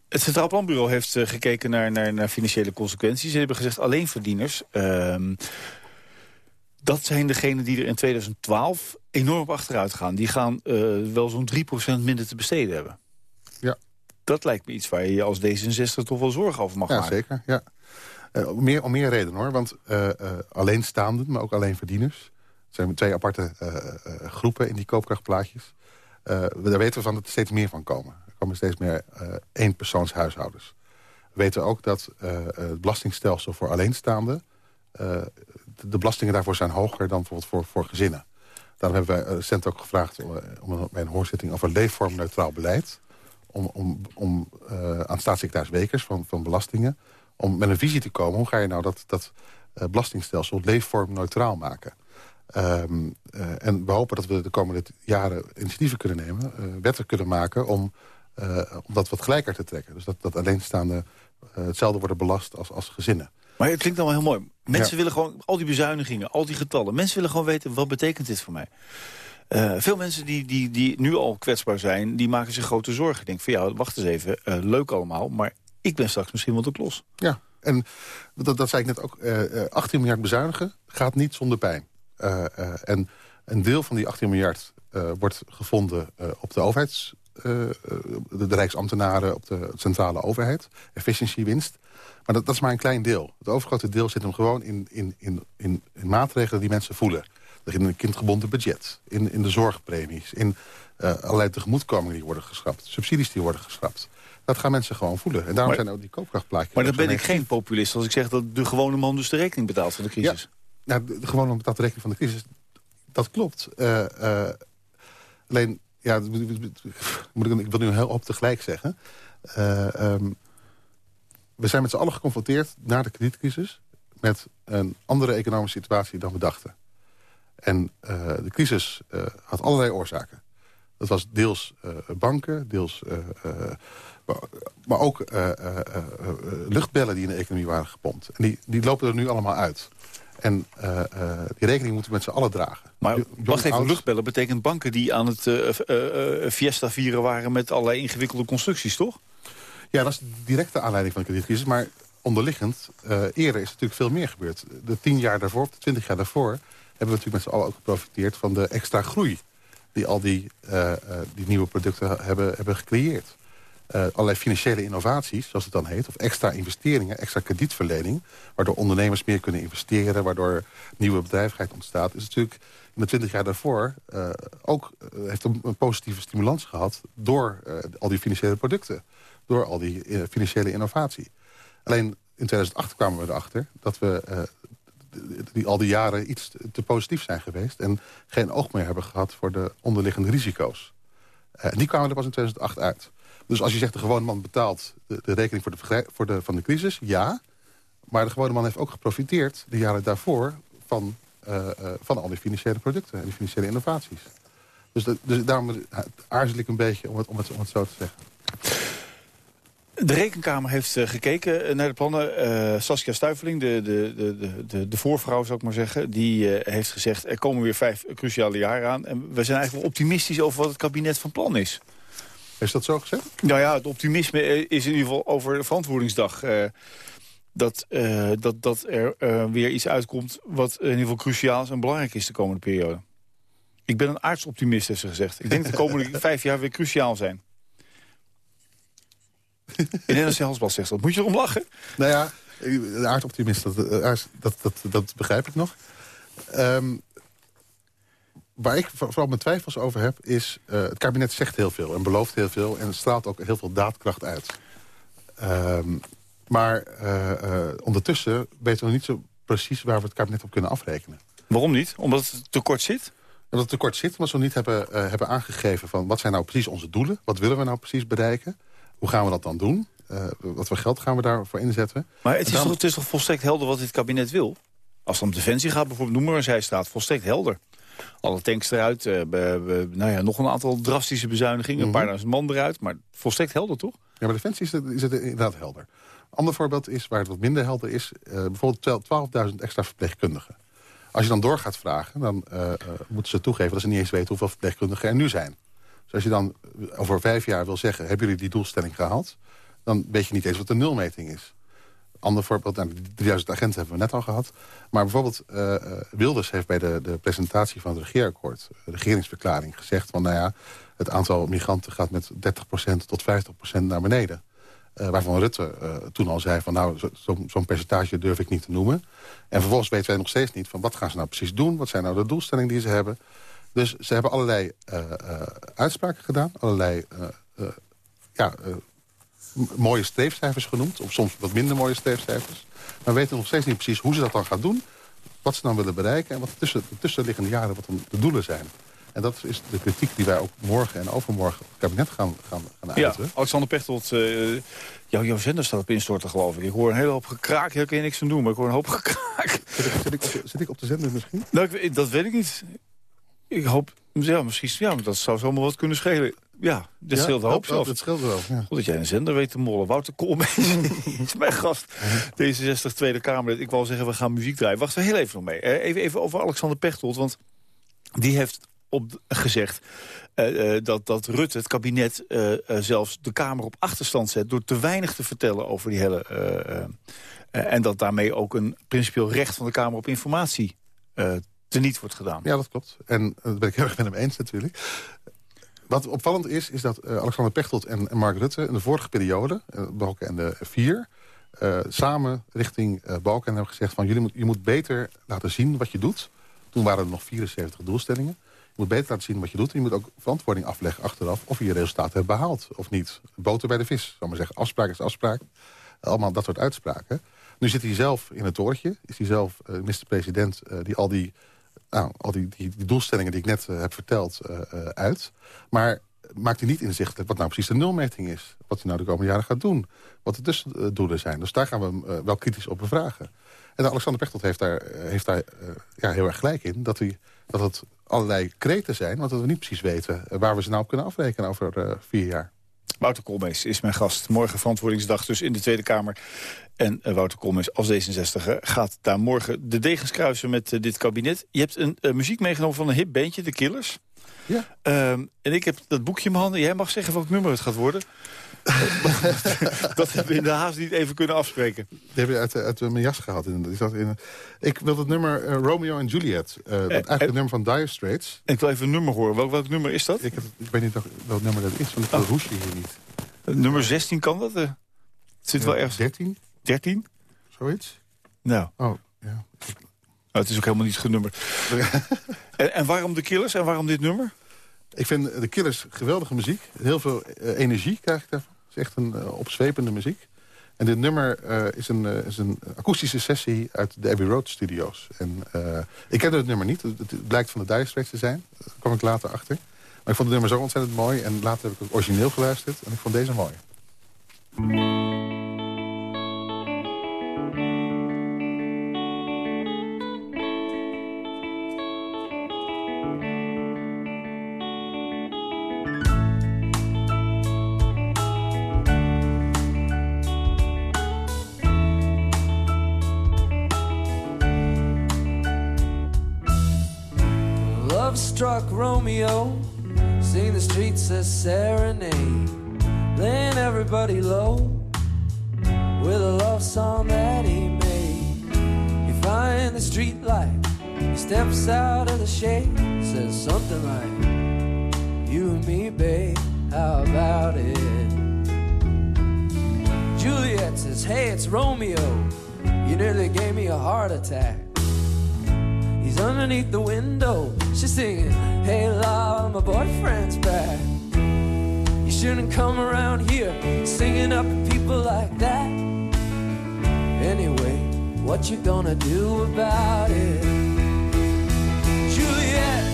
Het Centraal Planbureau heeft gekeken naar, naar, naar, financiële consequenties. Ze hebben gezegd alleenverdieners... Uh, dat zijn degenen die er in 2012 enorm op achteruit gaan. Die gaan uh, wel zo'n 3% minder te besteden hebben. Ja. Dat lijkt me iets waar je als D66 toch wel zorgen over mag ja, maken. Zeker, ja, zeker. Meer, om meer redenen hoor. Want uh, alleenstaanden, maar ook alleenverdieners... Zijn twee aparte groepen in die koopkrachtplaatjes. daar weten we van dat er steeds meer van komen. Er komen steeds meer eenpersoonshuishoudens. We weten ook dat het belastingstelsel voor alleenstaanden... de belastingen daarvoor zijn hoger dan bijvoorbeeld voor, voor gezinnen. Daarom hebben wij recent ook gevraagd om bij een hoorzitting over leefvormneutraal beleid. Om, om, om aan staatssecretaris Wekers van, van Belastingen... om met een visie te komen. Hoe ga je nou dat, dat uh, belastingstelsel leefvormneutraal maken? Um, uh, en we hopen dat we de komende jaren initiatieven kunnen nemen... wetten kunnen maken om, om dat wat gelijker te trekken. Dus dat, dat alleenstaande hetzelfde worden belast als, als gezinnen. Maar het klinkt wel heel mooi. Mensen ja. willen gewoon, al die bezuinigingen, al die getallen... mensen willen gewoon weten, wat betekent dit voor mij? Uh, veel mensen die, die, die nu al kwetsbaar zijn, die maken zich grote zorgen. Ik denk van ja, wacht eens even, uh, leuk allemaal, maar ik ben straks misschien wel de klos. Ja, en dat, dat zei ik net ook, uh, 18 miljard bezuinigen gaat niet zonder pijn. Uh, en een deel van die 18 miljard wordt gevonden op de overheids... De, de rijksambtenaren op de centrale overheid, efficiëntiewinst. Maar dat, dat is maar een klein deel. Het overgrote deel zit hem gewoon in, in, in, in, in maatregelen die mensen voelen in een kindgebonden budget, in, in de zorgpremies... in allerlei tegemoetkomingen die worden geschrapt, subsidies die worden geschrapt. Dat gaan mensen gewoon voelen. En daarom maar, zijn ook die koopkrachtplaatjes... Maar dan ben ik geen populist als ik zeg dat de gewone man dus de rekening betaalt van de crisis. Ja, nou, de, de gewone man betaalt de rekening van de crisis. Dat klopt. Uh, uh, alleen, ja, moet ik, ik wil nu heel op tegelijk zeggen... Um, we zijn met z'n allen geconfronteerd na de kredietcrisis... met een andere economische situatie dan we dachten. En uh, de crisis uh, had allerlei oorzaken. Dat was deels uh, banken, deels, maar, maar, ook luchtbellen die in de economie waren gepompt. En die, die lopen er nu allemaal uit. En die rekening moeten we met z'n allen dragen. Maar wacht even, luchtbellen betekent banken die aan het fiesta vieren waren... met allerlei ingewikkelde constructies, toch? Ja, dat is de directe aanleiding van de kredietcrisis. Maar onderliggend, eerder is natuurlijk veel meer gebeurd. De tien jaar daarvoor, of de twintig jaar daarvoor hebben we natuurlijk met z'n allen ook geprofiteerd van de extra groei die al die, eh, eh, die nieuwe producten hebben, hebben gecreëerd. Uh, allerlei financiële innovaties, zoals het dan heet... of extra investeringen, extra kredietverlening... waardoor ondernemers meer kunnen investeren... waardoor nieuwe bedrijvigheid ontstaat... is natuurlijk in de twintig jaar daarvoor uh, ook heeft een, positieve stimulans gehad... door al die financiële producten, door al die financiële innovatie. Alleen in 2008 kwamen we erachter dat we die al die jaren iets te positief zijn geweest... en geen oog meer hebben gehad voor de onderliggende risico's. Uh, die kwamen er pas in 2008 uit. Dus als je zegt de gewone man betaalt de, de rekening voor de, voor de, van de crisis, ja. Maar de gewone man heeft ook geprofiteerd de jaren daarvoor... van, uh, uh, van al die financiële producten en financiële innovaties. Dus, dus daarom aarzel ik een beetje om het, om het, om het zo te zeggen. De Rekenkamer heeft uh, gekeken naar de plannen. Saskia Stuiveling, de, de, de, de, de voorvrouw zou ik maar zeggen... die heeft gezegd, er komen weer vijf cruciale jaren aan. En we zijn eigenlijk optimistisch over wat het kabinet van plan is. Is dat zo gezegd? Nou ja, het optimisme is in ieder geval over verantwoordingsdag. dat, dat, dat er weer iets uitkomt wat in ieder geval cruciaal is en belangrijk is de komende periode. Ik ben een aardsoptimist, heeft ze gezegd. Ik denk dat de komende vijf jaar weer cruciaal zijn. In Nederlandse Helsbal zegt dat. Moet je erom lachen? Nou ja, de aardoptimist, dat, dat, dat, dat begrijp ik nog. Um, waar ik vooral mijn twijfels over heb, is... Uh, het kabinet zegt heel veel en belooft heel veel... en straalt ook heel veel daadkracht uit. Um, maar uh, uh, ondertussen weten we niet zo precies... waar we het kabinet op kunnen afrekenen. Waarom niet? Omdat het tekort zit? Omdat het tekort zit, omdat ze nog niet hebben, hebben aangegeven... van wat zijn nou precies onze doelen? Wat willen we nou precies bereiken? Hoe gaan we dat dan doen? Wat voor geld gaan we daarvoor inzetten? Maar het is, toch, het is toch volstrekt helder wat dit kabinet wil? Als het om defensie gaat, bijvoorbeeld, noem maar eens, hij staat volstrekt helder. Alle tanks eruit, uh, be, nou ja, nog een aantal drastische bezuinigingen, een paar mhm. duizend man eruit, maar volstrekt helder, toch? Ja, maar defensie is het, is het inderdaad helder. Ander voorbeeld is, waar het wat minder helder is, uh, bijvoorbeeld 12.000 extra verpleegkundigen. Als je dan door gaat vragen, dan moeten ze toegeven dat ze niet eens weten hoeveel verpleegkundigen er nu zijn. Dus als je dan over vijf jaar wil zeggen... hebben jullie die doelstelling gehaald? Dan weet je niet eens wat de nulmeting is. Ander voorbeeld, nou, 3000 agenten hebben we net al gehad. Maar bijvoorbeeld uh, Wilders heeft bij de, de presentatie van het regeerakkoord... de regeringsverklaring gezegd van... nou ja, het aantal migranten gaat met 30% tot 50% naar beneden. Waarvan Rutte toen al zei van nou, zo'n zo percentage durf ik niet te noemen. En vervolgens weten wij nog steeds niet van wat gaan ze nou precies doen? Wat zijn nou de doelstellingen die ze hebben? Dus ze hebben allerlei uitspraken gedaan. Allerlei ja, mooie streefcijfers genoemd. Of soms wat minder mooie streefcijfers. Maar we weten nog steeds niet precies hoe ze dat dan gaan doen. Wat ze dan willen bereiken. En wat tussen de tussenliggende jaren wat de doelen zijn. En dat is de kritiek die wij ook morgen en overmorgen op het kabinet gaan, gaan, gaan uiten. Ja, Alexander Pechtold, uh, jouw, jouw zender staat op instorten geloof ik. Ik hoor een hele hoop gekraak, daar kun je niks aan doen, maar ik hoor een hoop gekraak. Zit ik, zit ik, op, zit ik op de zender misschien? Nou, dat weet ik niet. Ik hoop, ja, misschien, ja, dat zou zomaar wat kunnen schelen. Ja, dat scheelt een hoop zelf. Dat scheelt wel, ja. Goed dat jij een zender weet te mollen. Wouter Koolmees is mijn gast. D66 Tweede Kamer. Ik wou zeggen, we gaan muziek draaien. Wacht er heel even nog mee. Even, even over Alexander Pechtold, want die heeft op, gezegd... Uh, uh, dat, dat Rutte, het kabinet, uh, zelfs de Kamer op achterstand zet... door te weinig te vertellen over die hele... en dat daarmee ook een principieel recht van de Kamer op informatie teniet wordt gedaan. Ja, dat klopt. En dat ben ik heel erg met hem eens natuurlijk. Wat opvallend is, is dat uh, Alexander Pechtold en, Mark Rutte... in de vorige periode, uh, Balken en de vier... Uh, samen richting Balken hebben gezegd... van jullie moet, je moet beter laten zien wat je doet. Toen waren er nog 74 doelstellingen. Je moet beter laten zien wat je doet. En je moet ook verantwoording afleggen achteraf... of je je resultaten hebt behaald of niet. Boter bij de vis, zal maar zeggen. Afspraak is afspraak. Allemaal dat soort uitspraken. Nu zit hij zelf in het torentje. Is hij zelf minister-president die al die nou, al die, doelstellingen die ik net uh, heb verteld uh, uh, uit. Maar maakt hij niet inzichtelijk wat nou precies de nulmeting is. Wat hij nou de komende jaren gaat doen. Wat de tussendoelen zijn. Dus daar gaan we hem wel kritisch op bevragen. En Alexander Pechtold heeft daar, heeft ja, heel erg gelijk in. Dat, dat het allerlei kreten zijn. Want dat we niet precies weten waar we ze nou op kunnen afrekenen over vier jaar. Wouter Koolmees is mijn gast. Morgen verantwoordingsdag dus in de Tweede Kamer. En uh, Wouter Koolmees als D66 gaat daar morgen de degens kruisen met uh, dit kabinet. Je hebt een uh, muziek meegenomen van een hip bandje, de Killers. Ja. Ehm, en ik heb dat boekje in mijn handen. Jij mag zeggen welk nummer het gaat worden. dat hebben we in de haast niet even kunnen afspreken. Die heb je uit, uit mijn jas gehaald. In, die zat in, ik wil het nummer eh, Romeo en Juliet. eh, dat eigenlijk het nummer van Dire Straits. En ik wil even een nummer horen. Welk, welk nummer is dat? Ik, heb, ik weet niet welk, nummer dat is, want ik Oh. hoesje hier niet. Nummer 16 kan dat? eh? het zit wel Eh, ergens. 13, 13? zoiets. Nou, Oh, ja. Oh, het is ook helemaal niet genummerd. en, en waarom de Killers en waarom dit nummer? Ik vind de Killers geweldige muziek. Heel veel eh, energie krijg ik daarvan. Het is echt een eh, opzwepende muziek. En dit nummer eh, is, een, is een akoestische sessie uit de Abbey Road Studios. En, ik kende het nummer niet. Het, het blijkt van de Dire Straits te zijn. Daar kwam ik later achter. Maar ik vond het nummer zo ontzettend mooi. En later heb ik het origineel geluisterd. En ik vond deze mooi. Romeo, sing the streets a serenade, laying everybody low with a love song that he made. You find the street light, he steps out of the shade, says something like, You and me, babe, how about it? Juliet says, Hey, it's Romeo, you nearly gave me a heart attack. He's underneath the window. She's singing, Hey, love, my boyfriend's back. You shouldn't come around here singing up at people like that. Anyway, what you gonna do about it? Juliet,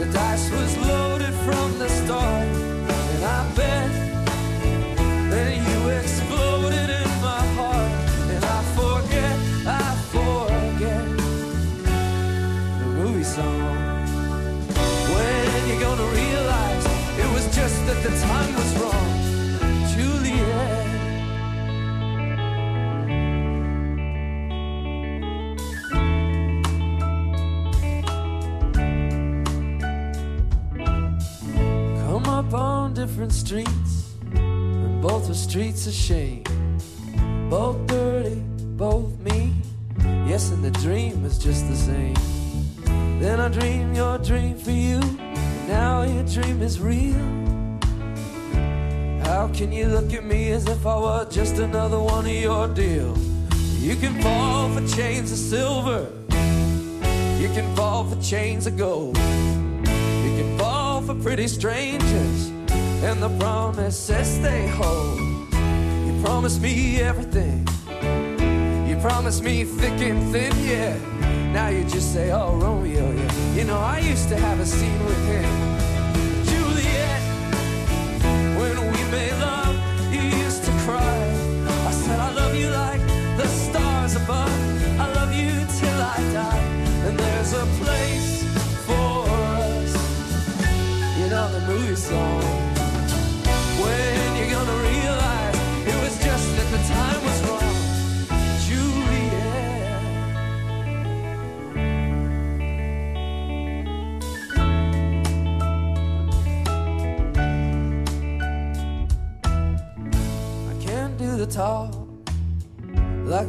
the dice was loaded from the start, and I bet that the time was wrong, Juliet? Come up on different streets, and both are streets of shame. Both dirty, both mean. Yes, and the dream is just the same. Then I dream your dream for you. Now your dream is real. How can you look at me as if I were just another one of your deals? You can fall for chains of silver. You can fall for chains of gold. You can fall for pretty strangers and the promises they hold. You promised me everything. You promised me thick and thin, yeah. Now you just say, oh, Romeo, yeah. You know, I used to have a scene with him.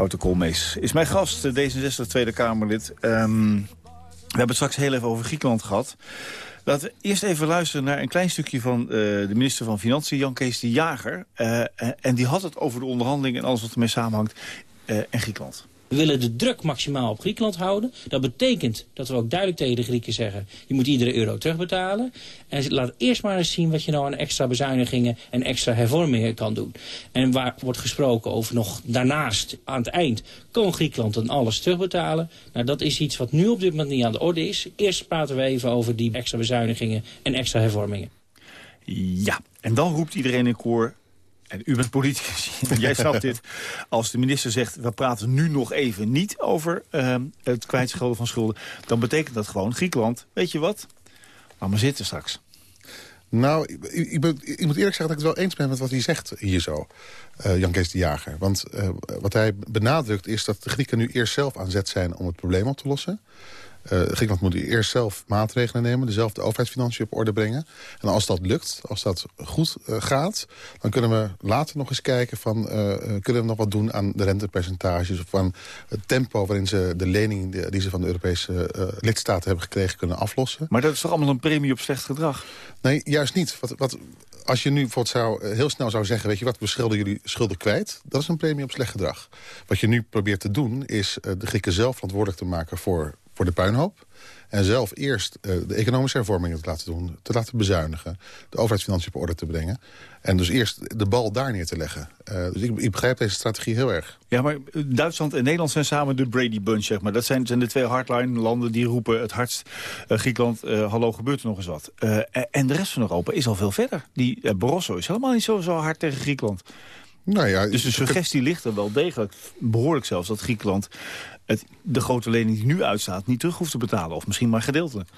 Wouter is mijn gast, eh, D66 Tweede Kamerlid. Ehm, we hebben het straks heel even over Griekenland gehad. Laten we eerst even luisteren naar een klein stukje van eh, de minister van Financiën, Jan Kees de Jager. Eh, en- die had het over de onderhandelingen en alles wat ermee samenhangt eh, en Griekenland. We willen de druk maximaal op Griekenland houden. Dat betekent dat we ook duidelijk tegen de Grieken zeggen... je moet iedere euro terugbetalen. En laat eerst maar eens zien wat je nou aan extra bezuinigingen... en extra hervormingen kan doen. En waar wordt gesproken over nog daarnaast, aan het eind... kan Griekenland dan alles terugbetalen? Nou, dat is iets wat nu op dit moment niet aan de orde is. Eerst praten we even over die extra bezuinigingen en extra hervormingen. Ja, en dan roept iedereen in koor... En u bent politicus, jij snapt dit. Als de minister zegt, we praten nu nog even niet over uh, het kwijtschelden van schulden... dan betekent dat gewoon, Griekenland, weet je wat? Laat maar zitten straks. Nou, ik, ik, ik moet eerlijk zeggen dat ik het wel eens ben met wat hij zegt hier zo. eh, Jan Kees de Jager. Want eh, wat hij benadrukt is dat de Grieken nu eerst zelf aan zet zijn om het probleem op te lossen. Eh, Griekenland moet eerst zelf maatregelen nemen, dezelfde overheidsfinanciën op orde brengen. En als dat lukt, als dat goed eh, gaat, dan kunnen we later nog eens kijken van eh, kunnen we nog wat doen aan de rentepercentages of aan het tempo waarin ze de lening die, ze van de Europese lidstaten hebben gekregen kunnen aflossen. Maar dat is toch allemaal een premie op slecht gedrag? Nee, juist niet. Wat, wat, als je nu bijvoorbeeld zou, heel snel zou zeggen... weet je wat, we schulden jullie schulden kwijt... dat is een premie op slecht gedrag. Wat je nu probeert te doen... is de Grieken zelf verantwoordelijk te maken voor, voor de puinhoop. En zelf eerst eh, de economische hervormingen te laten doen... te laten bezuinigen, de overheidsfinanciën op orde te brengen. En dus eerst de bal daar neer te leggen. Eh, dus ik, ik begrijp deze strategie heel erg. Ja, maar Duitsland en Nederland zijn samen de Brady Bunch, zeg maar. Dat zijn, zijn de twee hardline-landen die roepen het hardst... eh, Griekenland, eh, hallo, gebeurt er nog eens wat. Eh, en de rest van Europa is al veel verder. Die eh, Barroso is helemaal niet zo, zo hard tegen Griekenland. Nou ja, Dus de suggestie ligt er wel degelijk, behoorlijk zelfs... dat Griekenland het, de grote lening die nu uitstaat niet terug hoeft te betalen. Of misschien maar gedeeltelijk.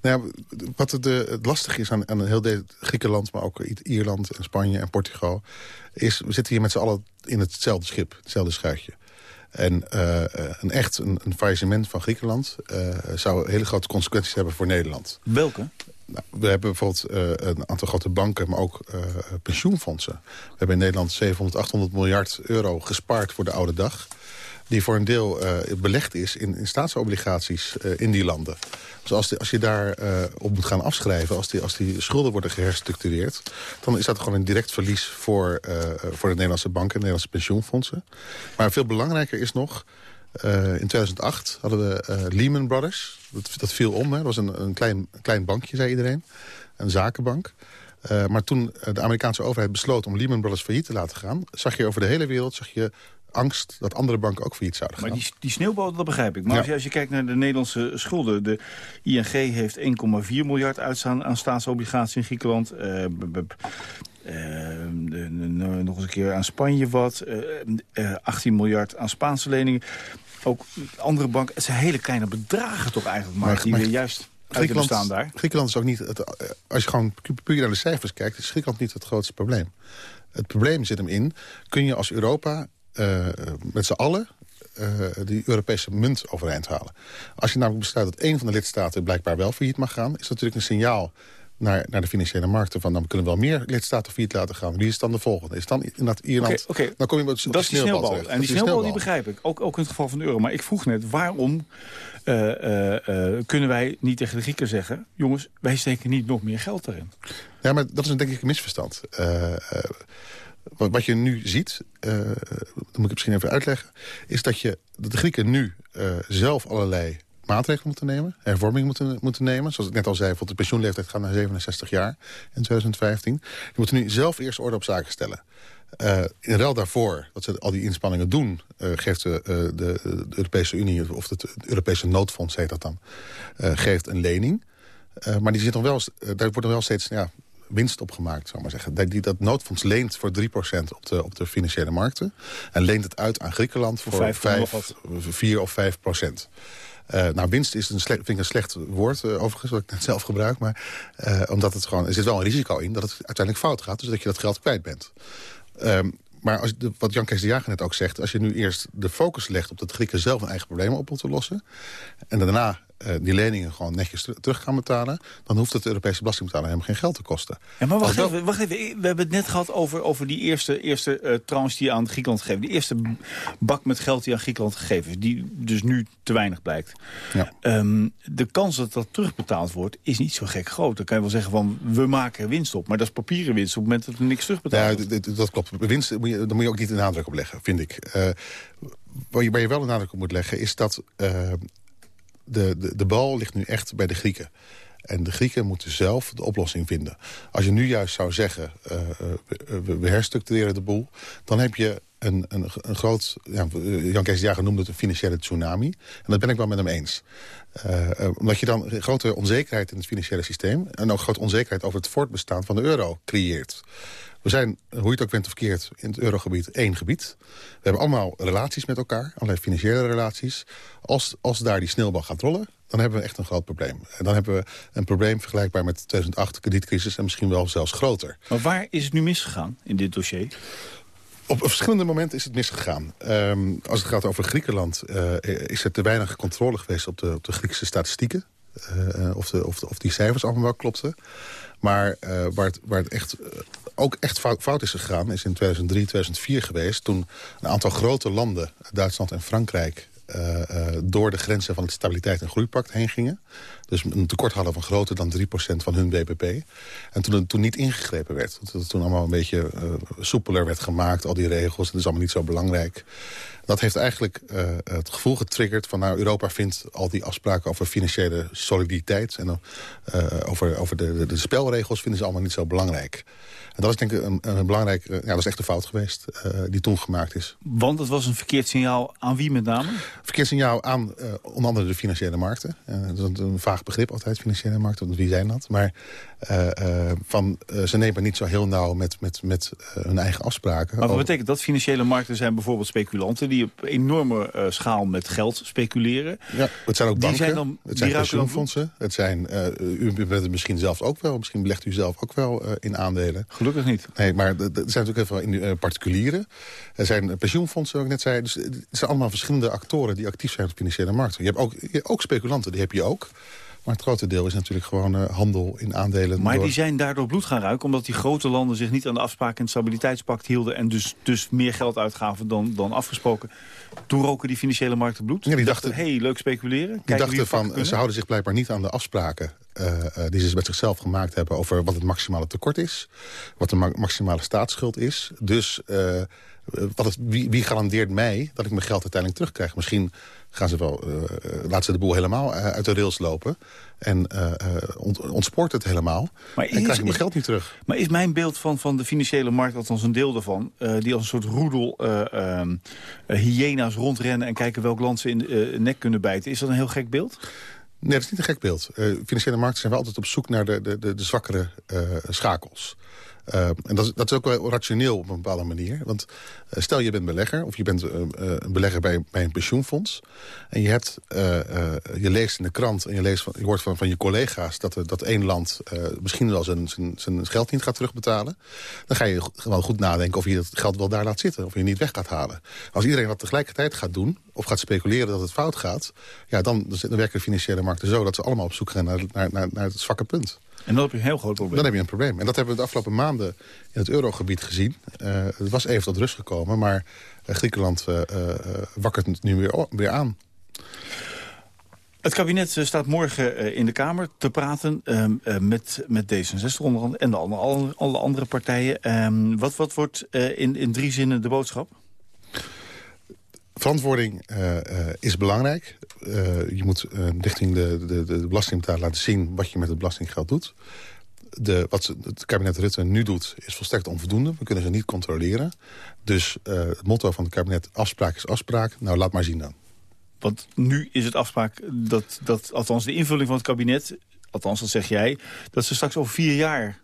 Nou ja, wat het, eh, het lastig is aan, aan heel de, Griekenland, maar ook Ierland en Spanje en Portugal... is we zitten hier met z'n allen in hetzelfde schip, hetzelfde schuitje. En eh, een echt een, een faillissement van Griekenland eh, zou hele grote consequenties hebben voor Nederland. Welke? Nou, we hebben bijvoorbeeld een aantal grote banken, maar ook pensioenfondsen. We hebben in Nederland 700, 800 miljard euro gespaard voor de oude dag die voor een deel eh, belegd is in, in staatsobligaties eh, in die landen. Dus als, je daar eh, op moet gaan afschrijven, als die, als die schulden worden geherstructureerd... dan is dat gewoon een direct verlies voor, voor de Nederlandse banken en Nederlandse pensioenfondsen. Maar veel belangrijker is nog... in 2008 hadden we eh, Lehman Brothers. Dat, dat viel om. Hè. Dat was een, een klein, klein bankje, zei iedereen. Een zakenbank. Maar toen de Amerikaanse overheid besloot om Lehman Brothers failliet te laten gaan... zag je over de hele wereld zag je angst dat andere banken ook failliet zouden gaan. Maar die, die sneeuwbal, dat begrijp ik. Maar Ja. als, je, als je kijkt naar de Nederlandse schulden... de ING heeft 1,4 miljard uitstaan aan staatsobligaties in Griekenland. Eh, eh, de- nog eens een keer aan Spanje wat. eh, eh, 18 miljard aan Spaanse leningen. Ook andere banken. Het zijn hele kleine bedragen toch eigenlijk... maar, Maar- die maar weer juist uit te bestaan daar. Griekenland is ook niet... Het, als je gewoon pu- puur naar de cijfers kijkt... is Griekenland niet het grootste probleem. Het probleem zit hem in... kun je als Europa eh, met z'n allen eh, die Europese munt overeind halen. Als je namelijk besluit dat één van de lidstaten... blijkbaar wel failliet mag gaan... is dat natuurlijk een signaal naar, naar de financiële markten... van dan kunnen we wel meer lidstaten failliet laten gaan. Wie is dan de volgende? Is dan inderdaad Ierland? Oké, oké. Dan kom je op Dat is die sneeuwbal. terecht. En die sneeuwbal, die begrijp ik. Ook, ook in het geval van de euro. Maar ik vroeg net, waarom eh, kunnen wij niet tegen de Grieken zeggen... jongens, wij steken niet nog meer geld erin? Ja, maar dat is een, denk ik een misverstand. Wat, je nu ziet, eh, dat moet ik misschien even uitleggen... is dat, je, dat de Grieken nu eh, zelf allerlei maatregelen moeten nemen... hervormingen moeten, moeten nemen. Zoals ik net al zei, de pensioenleeftijd gaat naar 67 jaar in 2015. Die moeten nu zelf eerst orde op zaken stellen. Eh, in ruil daarvoor, dat ze al die inspanningen doen... geeft de, de, Europese Unie, of het Europese noodfonds heet dat dan... geeft een lening. Maar die zit nog wel, daar wordt nog wel steeds ja, winst op gemaakt, zou ik maar zeggen. Dat, die, dat noodfonds leent voor 3% op de, op de financiële markten. En leent het uit aan Griekenland voor, vijf komma 5, wat. 4 of 5 procent. Eh, nou, winst is een slecht, vind ik een slecht woord, eh, overigens, wat ik net zelf gebruik. Maar eh, omdat het gewoon, er zit wel een risico in dat het uiteindelijk fout gaat. Dus dat je dat geld kwijt bent. Ehm, maar als, de, wat Jan Kees de Jager net ook zegt... als je nu eerst de focus legt op dat Grieken zelf hun eigen problemen op moeten lossen... en daarna die leningen gewoon netjes ter- terug gaan betalen... dan hoeft het de Europese belastingbetaler helemaal geen geld te kosten. Ja, maar wacht even, wacht even. We hebben het net gehad over, over die eerste, eerste eh, tranche die aan Griekenland gegeven. Die eerste bak met geld die aan Griekenland gegeven is. Die dus nu te weinig blijkt. Ja. Ehm, de kans dat dat terugbetaald wordt is niet zo gek groot. Dan kan je wel zeggen van we maken winst op. Maar dat is papieren winst op het moment dat er niks terugbetaald Ja, wordt. dat klopt. Winst, moet je, daar moet je ook niet de nadruk op leggen, vind ik. Eh, waar, je, waar je wel een nadruk op moet leggen... is dat uh, de, de, de bal ligt nu echt bij de Grieken. En de Grieken moeten zelf de oplossing vinden. Als je nu juist zou zeggen, uh, we, we, herstructureren de boel... dan heb je een, een, een groot... Ja, Jan Kees noemde het een financiële tsunami. En dat ben ik wel met hem eens. Uh, omdat je dan grote onzekerheid in het financiële systeem... en ook grote onzekerheid over het voortbestaan van de euro creëert. We zijn, hoe je het ook bent of keert, in het eurogebied één gebied. We hebben allemaal relaties met elkaar, allerlei financiële relaties. Als, als daar die sneeuwbal gaat rollen, dan hebben we echt een groot probleem. En dan hebben we een probleem vergelijkbaar met de 2008 kredietcrisis... en misschien wel zelfs groter. Maar waar is het nu misgegaan in dit dossier? Op verschillende momenten is het misgegaan. Um, als het gaat over Griekenland... Uh, is er te weinig controle geweest op de, op de Griekse statistieken. Uh, of, de, of, de, of die cijfers allemaal wel klopten. Maar uh, waar, het, waar het echt ook echt fout, fout, is gegaan... is in 2003, 2004 geweest... toen een aantal grote landen, Duitsland en Frankrijk... Uh, door de grenzen van het Stabiliteit- en Groeipact heen gingen. Dus een tekort hadden van groter dan 3% van hun BBP. En toen, toen niet ingegrepen werd. Dat het toen allemaal een beetje soepeler werd gemaakt, al die regels. Het is allemaal niet zo belangrijk. Dat heeft eigenlijk het gevoel getriggerd van... nou, Europa vindt al die afspraken over financiële soliditeit... en over, over de, de, de spelregels vinden ze allemaal niet zo belangrijk. En dat is denk ik een, een belangrijk, ja, dat is echt een fout geweest uh, die toen gemaakt is. Want het was een verkeerd signaal aan wie met name? Verkeerd signaal aan onder andere de financiële markten. Dat is een vaag begrip altijd, financiële markten, want wie zijn dat? Maar van, ze nemen niet zo heel nauw met, met, met hun eigen afspraken. Maar wat betekent dat? Financiële markten zijn bijvoorbeeld speculanten... die op enorme schaal met geld speculeren. Ja, het zijn ook banken, zijn dan, het zijn pensioenfondsen. Het zijn, u bent het misschien zelf ook wel, misschien belegt u zelf ook wel in aandelen. Gelukkig niet. Nee, maar er zijn natuurlijk heel veel particulieren. Er zijn pensioenfondsen, zoals ik net zei. Dus het zijn allemaal verschillende actoren die actief zijn op de financiële markten. Je hebt ook, je hebt ook speculanten, die heb je ook. Maar het grote deel is natuurlijk gewoon uh, handel in aandelen. Maar door... die zijn daardoor bloed gaan ruiken... omdat die grote landen zich niet aan de afspraken in het stabiliteitspact hielden... en dus, dus meer geld uitgaven dan, dan afgesproken. Toen roken die financiële markten bloed. Ja, die dachten, hé, hey, leuk speculeren. Die dachten van, ze houden zich blijkbaar niet aan de afspraken... Uh, die ze met zichzelf gemaakt hebben over wat het maximale tekort is. Wat de ma maximale staatsschuld is. Dus uh, wat het, wie, wie garandeert mij dat ik mijn geld uiteindelijk terugkrijg? Misschien gaan ze wel, uh, laten ze de boel helemaal uh, uit de rails lopen. En ont, ontspoort het helemaal. Maar is, en krijg ik mijn geld niet terug. Maar is mijn beeld van, van de financiële markt, althans een deel daarvan... die als een soort roedel hyena's rondrennen... en kijken welk land ze in de nek kunnen bijten... is dat een heel gek beeld? Nee, dat is niet een gek beeld. financiële markten zijn wel altijd op zoek naar de, de, de, de zwakkere schakels. Uh, en dat is, dat is ook wel rationeel op een bepaalde manier. Want stel je bent belegger of je bent uh, een belegger bij, bij een pensioenfonds... en je, hebt, je leest in de krant en je, leest van, je hoort van, van je collega's... dat, er, dat één land misschien wel zijn, zijn, zijn geld niet gaat terugbetalen... dan ga je gewoon goed nadenken of je dat geld wel daar laat zitten... of je niet weg gaat halen. Als iedereen dat tegelijkertijd gaat doen of gaat speculeren dat het fout gaat... Ja, dan, dan werken de financiële markten zo dat ze allemaal op zoek gaan naar, naar, naar, naar het zwakke punt. En dan heb je een heel groot probleem. Dan heb je een probleem. En dat hebben we de afgelopen maanden in het eurogebied gezien. Uh, het was even tot rust gekomen, maar uh, Griekenland uh, wakkert het nu weer, weer aan. Het kabinet staat morgen in de Kamer te praten met, met D66 onder andere, en de alle, alle andere partijen. Ehm, wat, wat wordt in, in drie zinnen de boodschap? Verantwoording uh, is belangrijk. Uh, je moet richting de, de, de belastingbetaler laten zien wat je met het belastinggeld doet. De, wat het kabinet Rutte nu doet is volstrekt onvoldoende. We kunnen ze niet controleren. Dus het motto van het kabinet afspraak is afspraak. Nou, laat maar zien dan. Want nu is het afspraak dat, dat althans de invulling van het kabinet... althans dat zeg jij, dat ze straks over vier jaar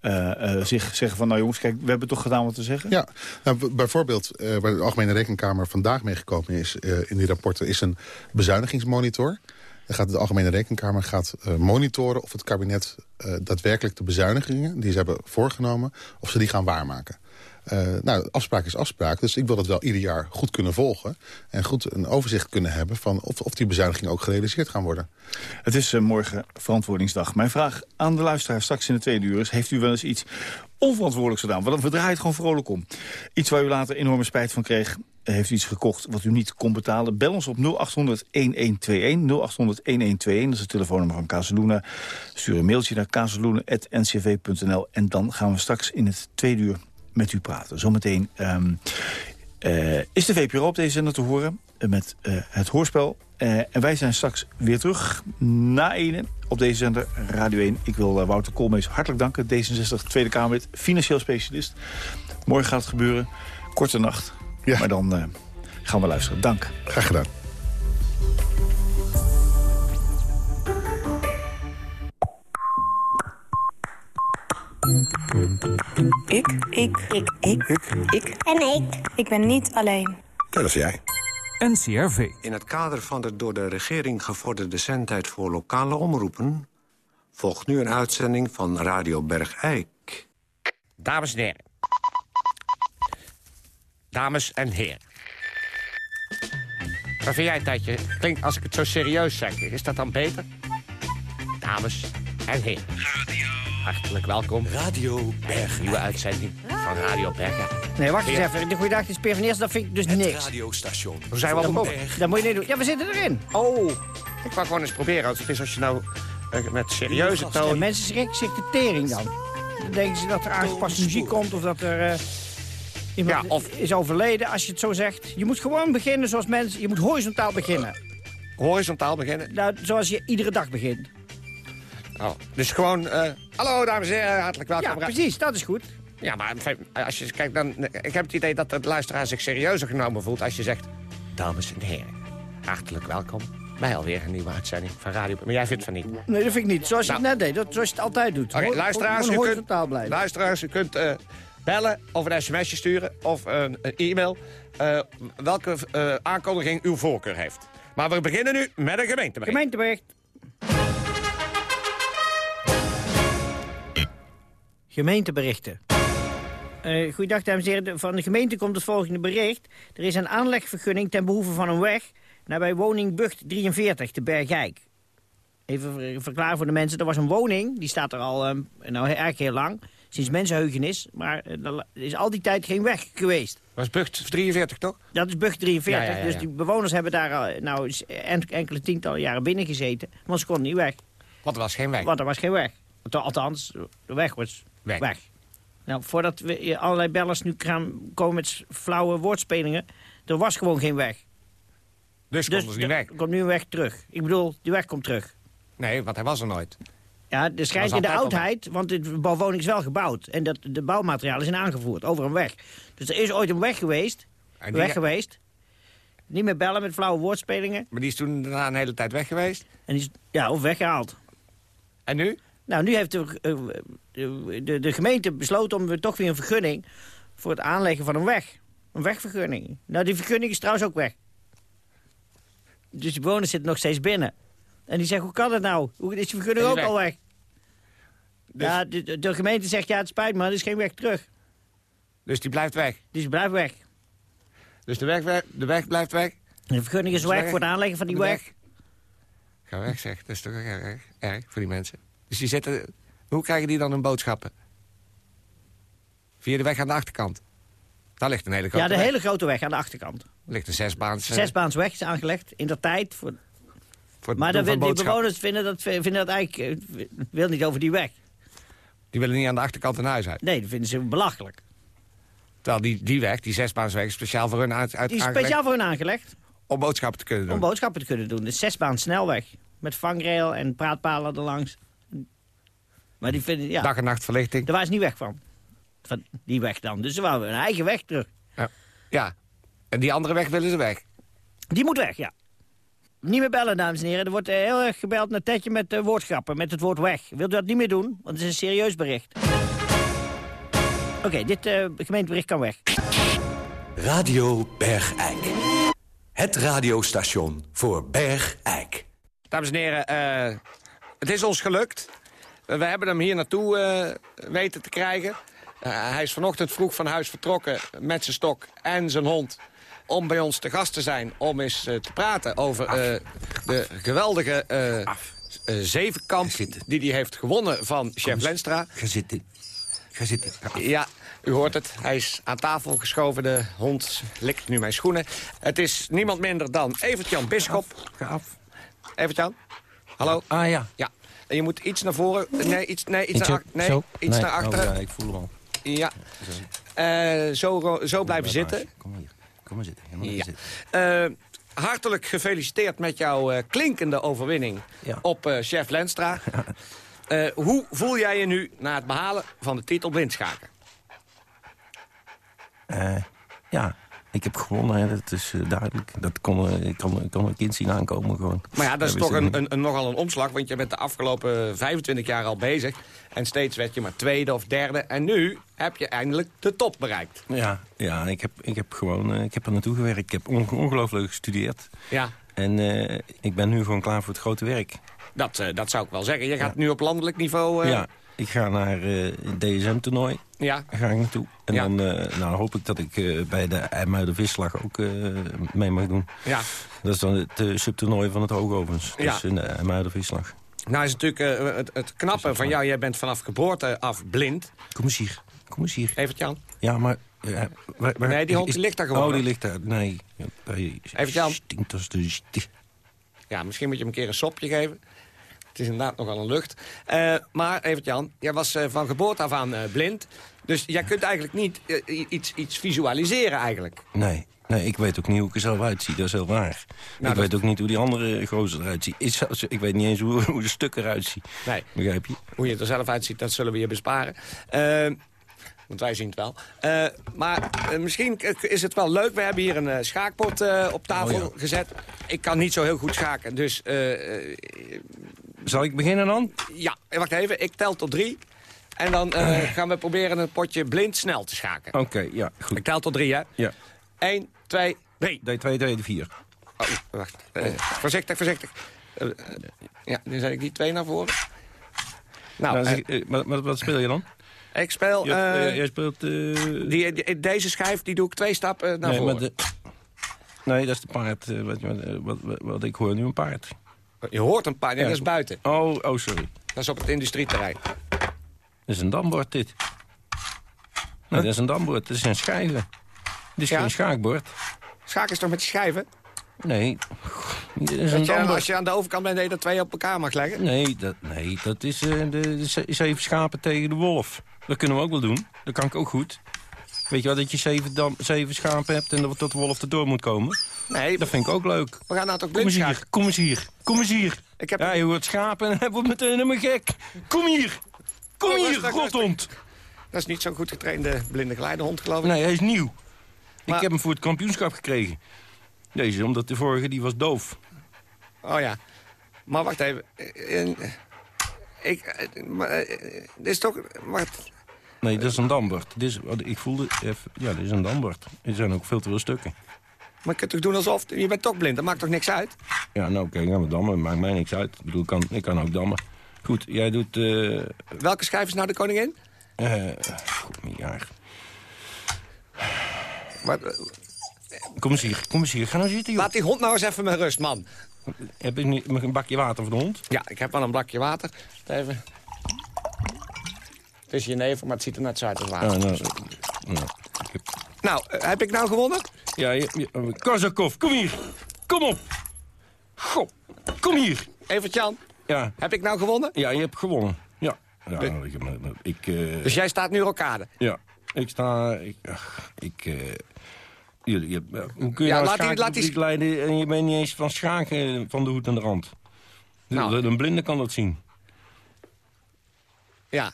uh, uh, zich zeggen van... nou jongens, kijk, we hebben toch gedaan wat te zeggen? Ja, nou, bijvoorbeeld uh, waar de Algemene Rekenkamer vandaag meegekomen is... in die rapporten, is een bezuinigingsmonitor. Dan gaat de Algemene Rekenkamer gaat monitoren of het kabinet daadwerkelijk de bezuinigingen... die ze hebben voorgenomen, of ze die gaan waarmaken. Uh, nou, afspraak is afspraak. Dus ik wil dat wel ieder jaar goed kunnen volgen. En goed een overzicht kunnen hebben van of, of die bezuinigingen ook gerealiseerd gaan worden. Het is uh, morgen verantwoordingsdag. Mijn vraag aan de luisteraar straks in de tweede uur is... heeft u wel eens iets onverantwoordelijks gedaan? Want we draaien het gewoon vrolijk om. Iets waar u later enorme spijt van kreeg. Heeft u iets gekocht wat u niet kon betalen? Bel ons op 0800-1121. 0800-1121, dat is het telefoonnummer van Kazeluna. Stuur een mailtje naar kazeluna.ncv.nl. En dan gaan we straks in het tweede uur met u praten. Zometeen um, eh, is de VPRO op deze zender te horen eh, met eh, het hoorspel. En wij zijn straks weer terug na ene op deze zender Radio 1. Ik wil Wouter Koolmees hartelijk danken. D66 Tweede Kamerlid, financieel specialist. Morgen gaat het gebeuren. Korte nacht. Ja. Maar dan gaan we luisteren. Dank. Graag gedaan. Ik. Ik. Ik. Ik. Ik. En ik. Ik ben niet alleen. Dat is jij. NCRV. In het kader van de door de regering gevorderde zendtijd voor lokale omroepen... volgt nu een uitzending van Radio Bergijk. Dames en heren. Dames en heren. Wat vind jij, Tijdje? Klinkt als ik het zo serieus zeg. Is dat dan beter? Dames en heren. Hartelijk welkom. Radio Berg. Nieuwe uitzending van Radio Berg. Nee, wacht eens even. De goeiedag, is Peer van Eerst, dat vind ik dus niks. radiostation. Hoe zijn we al Dat, begonnen? dat moet je niet doen. Ja, we zitten erin. Oh, ik wou gewoon eens proberen. Als het is als je nou eh, met serieuze toon... mensen schrikken zich de tering dan. Dan denken ze dat er aangepaste muziek komt of dat er eh, iemand Ja, of- is overleden, als je het zo zegt. Je moet gewoon beginnen zoals mensen... Je moet horizontaal beginnen. Horizontaal beginnen. Nou, zoals je iedere dag begint. Oh, dus gewoon... eh, hallo, dames en heren. Hartelijk welkom. Ja, precies. Dat is goed. Ja, maar als je kijkt dan... Ik heb het idee dat de luisteraar zich serieuzer genomen voelt als je zegt... Dames en heren, hartelijk welkom bij alweer een nieuwe uitzending van Radio... Maar jij vindt van niet. Nee, dat vind ik niet. Zoals je Nou. het net deed. Dat, zoals je het altijd doet. Oké, luisteraars, u kunt, luisteraars, u kunt eh, bellen of een sms'je sturen of een, een e-mail... eh, welke aankondiging uw voorkeur heeft. Maar we beginnen nu met een gemeentebericht. Gemeentebericht. Gemeenteberichten. Eh goeiedag, dames en heren. Van de gemeente komt het volgende bericht. Er is een aanlegvergunning ten behoeve van een weg... nabij woning Bucht 43, de Bergijk. Even ver- verklaren voor de mensen. Er was een woning, die staat er al eh, nou, erg heel lang. Sinds mensenheugenis. Maar eh, er is al die tijd geen weg geweest. was Bucht 43, toch? Dat is Bug 43. Ja, ja, ja, Dus die bewoners hebben daar al, nou, eens en- enkele tientallen jaren binnen gezeten. Want ze konden niet weg. Want er was geen weg. Want er was geen weg. Althans, de weg was Weg. weg. Nou, voordat we allerlei bellers nu gaan komen met flauwe woordspelingen... er was gewoon geen weg. Dus konden ze niet weg. er komt nu een weg terug. Ik bedoel, die weg komt terug. Nee, want hij was er nooit. Ja, er schijnt in de oudheid, want de bouwwoning is wel gebouwd. En dat, de bouwmaterialen zijn aangevoerd over een weg. Dus er is ooit een weg geweest. En weg geweest. Niet meer bellen met flauwe woordspelingen. Maar die is toen daarna een hele tijd weg geweest. En die is, ja, of weggehaald. En nu? Nou, nu heeft de, eh, de, de, gemeente besloten om weer toch weer een vergunning... voor het aanleggen van een weg. Een wegvergunning. Nou, die vergunning is trouwens ook weg. Dus die bewoners zitten nog steeds binnen. En die zeggen, hoe kan dat nou? Hoe is die vergunning Is ook al weg? weg? Dus- Ja, de, gemeente zegt, ja, het spijt me, maar er is geen weg terug. Dus die blijft weg. Die blijft weg. Dus de weg, weg- de weg blijft weg. De vergunning is Is weg weg. voor het aanleggen van die De weg. Ga weg, zeg. Dat is toch erg, erg voor die mensen. Dus die zitten... Hoe krijgen die dan hun boodschappen? Via de weg aan de achterkant. Daar ligt een hele grote Ja, de weg. hele grote weg aan de achterkant. Er ligt een zesbaans... Zesbaans weg is aangelegd in de tijd. Voor... voor Maar dan, die bewoners vinden dat, vinden dat eigenlijk... eh, wil niet over die weg. Die willen niet aan de achterkant een huis uit. Nee, dat vinden ze belachelijk. Terwijl die, die weg, die zesbaansweg, is speciaal voor hun uit, uit Die is speciaal voor hun aangelegd om boodschappen te kunnen doen. om boodschappen te kunnen doen. De zesbaan snelweg. Met vangrail en praatpalen erlangs. Maar die vinden, ja, Dag en nacht verlichting. daar waren ze niet weg van. Van die weg dan. Dus ze wouden hun eigen weg terug. Ja. ja. En die andere weg willen ze weg. Die moet weg, ja. Niet meer bellen, dames en heren. Er wordt eh, heel erg gebeld naar Tetje met eh, woordgrappen, met het woord weg. Wilt u dat niet meer doen? Want het is een serieus bericht. Oké, dit eh, gemeentebericht kan weg. Radio Bergijk. Het radiostation voor Bergijk. Dames en heren, eh, het is ons gelukt. Eh, we hebben hem hier naartoe eh, weten te krijgen. Eh, hij is vanochtend vroeg van huis vertrokken met zijn stok en zijn hond... om bij ons te gast te zijn, om eens te praten over eh, de geweldige zevenkamp... die hij heeft gewonnen van chef Lenstra. Ga zitten. Ga zitten. Ja, u hoort het. Hij is aan tafel geschoven. De hond likt nu mijn schoenen. Het is niemand minder dan Evert-Jan Bisschop. Ga af. Evert-Jan? Hallo? Ah ja. Ja. En je moet iets naar voren... Nee, iets, nee, iets naar, nee, zo? iets Nee, naar oh, achteren. ja, ik voel hem al. Ja. Eh, zo, zo blijven zitten. Kom hier. kom maar zitten. Maar Ja. zitten. Eh, hartelijk gefeliciteerd met jouw eh, klinkende overwinning Ja. op chef Lenstra. Hoe voel jij je nu na het behalen van de titel blindschaken? Ja, ik heb gewonnen, hè, dat is eh, duidelijk. Dat kon, eh, ik een kind zien aankomen gewoon. Maar ja, dat is toch een, een, een- nogal een omslag, want je bent de afgelopen 25 jaar al bezig. En steeds werd je maar tweede of derde. En nu heb je eindelijk de top bereikt. Ja, ja ik, heb, ik heb gewoon ik heb er naartoe gewerkt. Ik heb on- ongelooflijk gestudeerd. Ja, En eh, ik ben nu gewoon klaar voor het grote werk. dat, dat zou ik wel zeggen. Je gaat nu op landelijk niveau... Ja, ik ga naar eh, het DSM-toernooi. ja. Ga ik naartoe. En Ja. dan eh, nou, hoop ik dat ik eh, bij de IJmuiden Visslag ook mee mag doen. Ja. Dat is dan het subtoernooi van het Hoogovens. Ja. Dus in de IJmuiden Visslag. Nou is natuurlijk het, het knappe van jou. Jij bent vanaf geboorte af blind. Kom eens hier. Kom eens hier. Evert Jan. Ja, maar... waar- waar- Nee, die hond is- die ligt daar gewoon. Oh, die ligt daar. Nee. Evert Jan. Stinkt als de... Ja, misschien moet je hem een keer een sopje geven. Het is inderdaad nogal een lucht. Eh, maar Evert Jan, jij was eh, van geboorte af aan eh, blind. Dus jij kunt eigenlijk niet iets, iets visualiseren eigenlijk. Nee. Nee, ik weet ook niet hoe ik er zelf uitzie. Dat is heel waar. ik dat- weet ook niet hoe die andere gozer eruit ziet. Ik, ik weet niet eens hoe, hoe de stuk eruit ziet. Nee. Begrijp je? Hoe je er zelf uitziet, dat zullen we je besparen. Want wij zien het wel. Eh, maar eh, misschien is het wel leuk. We hebben hier een eh, schaakpot op tafel Oh, gezet. Ik kan niet zo heel goed schaken, dus... Zal ik beginnen dan? ja, wacht even. Ik tel tot drie. En dan gaan we proberen een potje blind snel te schaken. Oké, ja, goed. Ik tel tot drie, hè? Ja. 1, 2, 3. D2, D4. Oh, wacht. Voorzichtig, voorzichtig. Ja, nu zet ik die twee naar voren. Nou, Nou, wat, wat, wat speel je dan? Ik speel... Je, jij speelt... eh, die, die- deze schijf die doe ik twee stappen naar nee, voren. maar de, nee, dat is de paard. wat, wat, wat, ik hoor nu een paard. Je hoort een paar, nee, Ja. dat is buiten. Oh, oh, sorry. Dat is op het industrieterrein. Dat is een dambord, dit. Nee, dat is een dambord. Dat zijn schijven. Dit is Ja. geen schaakbord. Schaak is toch met schijven? Nee, is Dat een je, als je aan de overkant bent, dat je er twee op elkaar mag leggen? Nee, dat, nee, dat is eh, de, de ze- zeven schapen tegen de wolf. Dat kunnen we ook wel doen. Dat kan ik ook goed. Weet je wel, dat je zeven, dam, zeven schapen hebt en dat dat de wolf erdoor moet komen? Nee, Dat vind ik ook leuk. we gaan nou toch Kom eens hier, kom eens hier, kom eens hier. Ik heb- Ja, je hoort schapen en hij wordt meteen helemaal gek. Kom hier, kom Oh, hier, rothond. Dat is niet zo'n goed getrainde blinde geleidehond, geloof ik. Nee, hij is nieuw. Maar- Ik heb hem voor het kampioenschap gekregen. Deze, omdat de vorige die was doof. Oh ja. Maar wacht even. Eh, eh, Ik... eh, maar, Dit is toch... Wacht. Nee, dat is een dambord. Dit is, ik voelde even, ja, dit is een dambord. Er zijn ook veel te veel stukken. Maar je kunt toch doen alsof... Je bent toch blind, dat maakt toch niks uit? Ja, nou oké, gaan we dammen. Maakt mij niks uit. Ik bedoel, ik kan, ik kan ook dammen. Goed, jij doet... eh Welke schijf is nou de koningin? eh goed, mijn jaar. Maar, eh, Kom eens hier, kom eens hier. Ga nou zitten, joh. laat die hond nou eens even met rust, man. Heb ik niet een bakje water voor de hond? Ja, ik heb wel een bakje water. Even. Het is jenever, maar het ziet er net zo uit als water. Nou, nou, ik heb, Nou, eh, heb ik nou gewonnen? ja, je, je, eh, Kozakov, kom hier. Kom op. Goh, kom hier. Evert Jan, Ja, heb ik nou gewonnen? ja je hebt gewonnen. Ja, ja De- ik, ik, eh, Dus jij staat nu rokade. ja, ik sta... Ik, ach, ik eh, jullie, je, hoe kun je Ja, nou laat die- laat leiden en je bent niet eens van schaken van de hoed en de rand? Nou. Een blinde kan dat zien. Ja.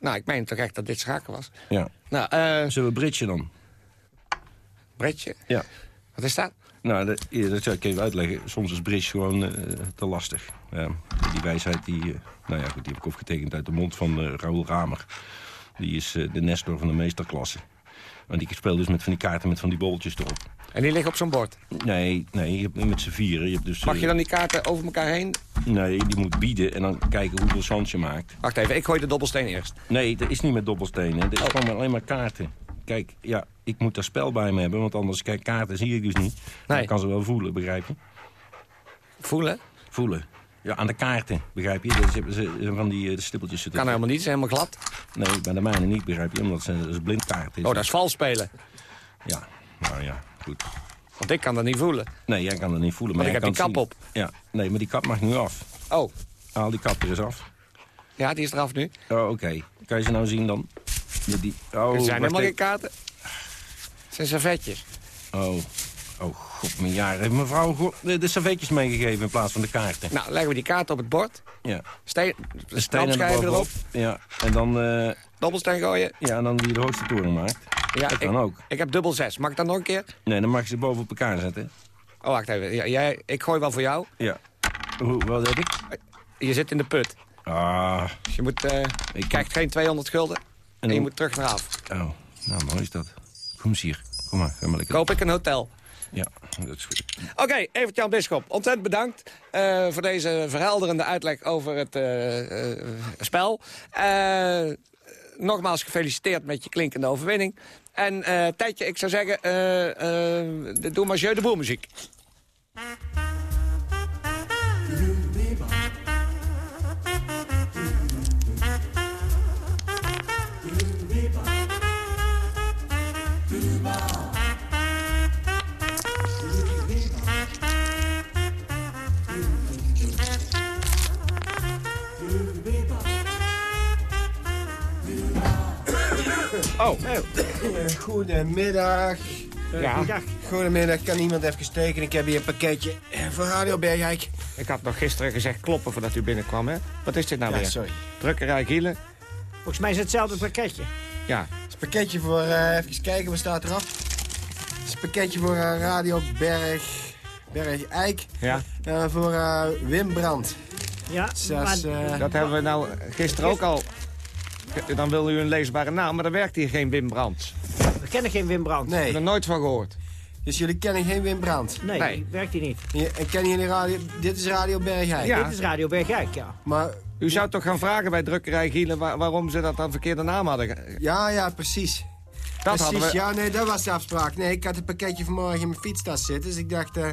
Nou, ik meen toch echt dat dit schaken was. Ja. Nou, eh Zullen we bridgen dan? Bretje. Ja. Wat is dat? Nou, dat, ja, dat zal ik even uitleggen. Soms is bridge gewoon eh, te lastig. Ja, die wijsheid, die, eh, nou ja, goed, die heb ik opgetekend uit de mond van eh Raoul Ramer. Die is eh, de Nestor van de meesterklasse. Want die speelt dus met van die kaarten met van die bolletjes erop. En die liggen op zo'n bord. Nee, nee, je hebt met z'n vieren. Je hebt dus, Mag je eh, dan die kaarten over elkaar heen? Nee, die moet bieden en dan kijken hoeveel chance je maakt. Wacht even, ik gooi de dobbelsteen eerst. Nee, dat is niet met dobbelstenen. Dat is gewoon alleen maar kaarten. Kijk, ja, ik moet daar spel bij me hebben, want anders, kijk, kaarten zie ik dus niet. Maar ik kan ze wel voelen, begrijp je? Voelen? Voelen. Ja, aan de kaarten, begrijp je? Dat is, ze- van die eh, stippeltjes zitten. Kan helemaal niet, is helemaal glad. Nee, bij de mijne niet, begrijp je? Omdat ze dat is blindkaarten. Oh, dat is vals spelen. Ja, nou ja, goed. Want ik kan dat niet voelen. Nee, jij kan dat niet voelen. Maar Want ik heb die kap zien. Ja, nee, maar die kap mag nu af. Oh, Haal die kap er eens af. ja, die is eraf nu. Oh, oké. Kan je ze nou zien dan? Die, oh, er zijn helemaal geen kaarten. Het zijn servetjes. Oh, oh god, mijn jaren. Heeft mevrouw de, de servetjes meegegeven in plaats van de kaarten? Nou, leggen we die kaart op het bord. Ja. Steen, De schrijven erop. Ja, en dan... eh Dobbelsteen gooien. Ja, en dan wie de hoogste toren maakt. Ja, dat kan ik, ook. Ik heb dubbel zes. Mag ik dat nog een keer? Nee, dan mag je ze boven op elkaar zetten. Oh, wacht even. Ja, jij, ik gooi wel voor jou. Ja. Hoe, wat heb ik? Je zit in de put. Ah. Dus je moet, eh, je krijgt geen 200 gulden. En, je dan- moet terug naar af. Oh, nou, mooi is dat. Kom eens hier. Kom maar, ga maar lekker. Koop ik een hotel. Ja, dat is goed. Oké, Evert Jan Bisschop, ontzettend bedankt eh, voor deze verhelderende uitleg over het eh, eh, spel. Nogmaals gefeliciteerd met je klinkende overwinning. En Tijdje, ik zou zeggen, doe maar Jeu de Boer muziek. Oh. Goedemiddag. Ja. Goedemiddag. Kan iemand even tekenen? Ik heb hier een pakketje voor Radio Bergijk. Ik had nog gisteren gezegd kloppen voordat u binnenkwam, hè? Wat is dit nou Ja, weer? sorry. Drukkerij Gielen. Volgens mij is het hetzelfde pakketje. Ja. Het is een pakketje voor, eh, even kijken, wat staat eraf? Het is een pakketje voor eh, Radio Berg, Berg Eik. Ja. Eh, voor eh, Wim Brandt. Ja, Dus eh, Dat hebben we nou gisteren ook al. Dan wil u een leesbare naam, maar dan werkt hier geen Wim Brandt. We kennen geen Wim Brandt. Nee. Ik heb er nooit van gehoord. Dus jullie kennen geen Wim Brandt? Nee, Nee. werkt hij niet. Je- En kennen jullie radio... Dit is Radio Bergijk? Ja. Dit is Radio Bergijk, ja. Maar... U zou toch gaan vragen bij drukkerij Gielen waar- waarom ze dat dan verkeerde naam hadden. Ja, ja, precies. Dat precies, hadden we... ja, nee, dat was de afspraak. Nee, ik had het pakketje vanmorgen in mijn fietstas zitten. Dus ik dacht, eh,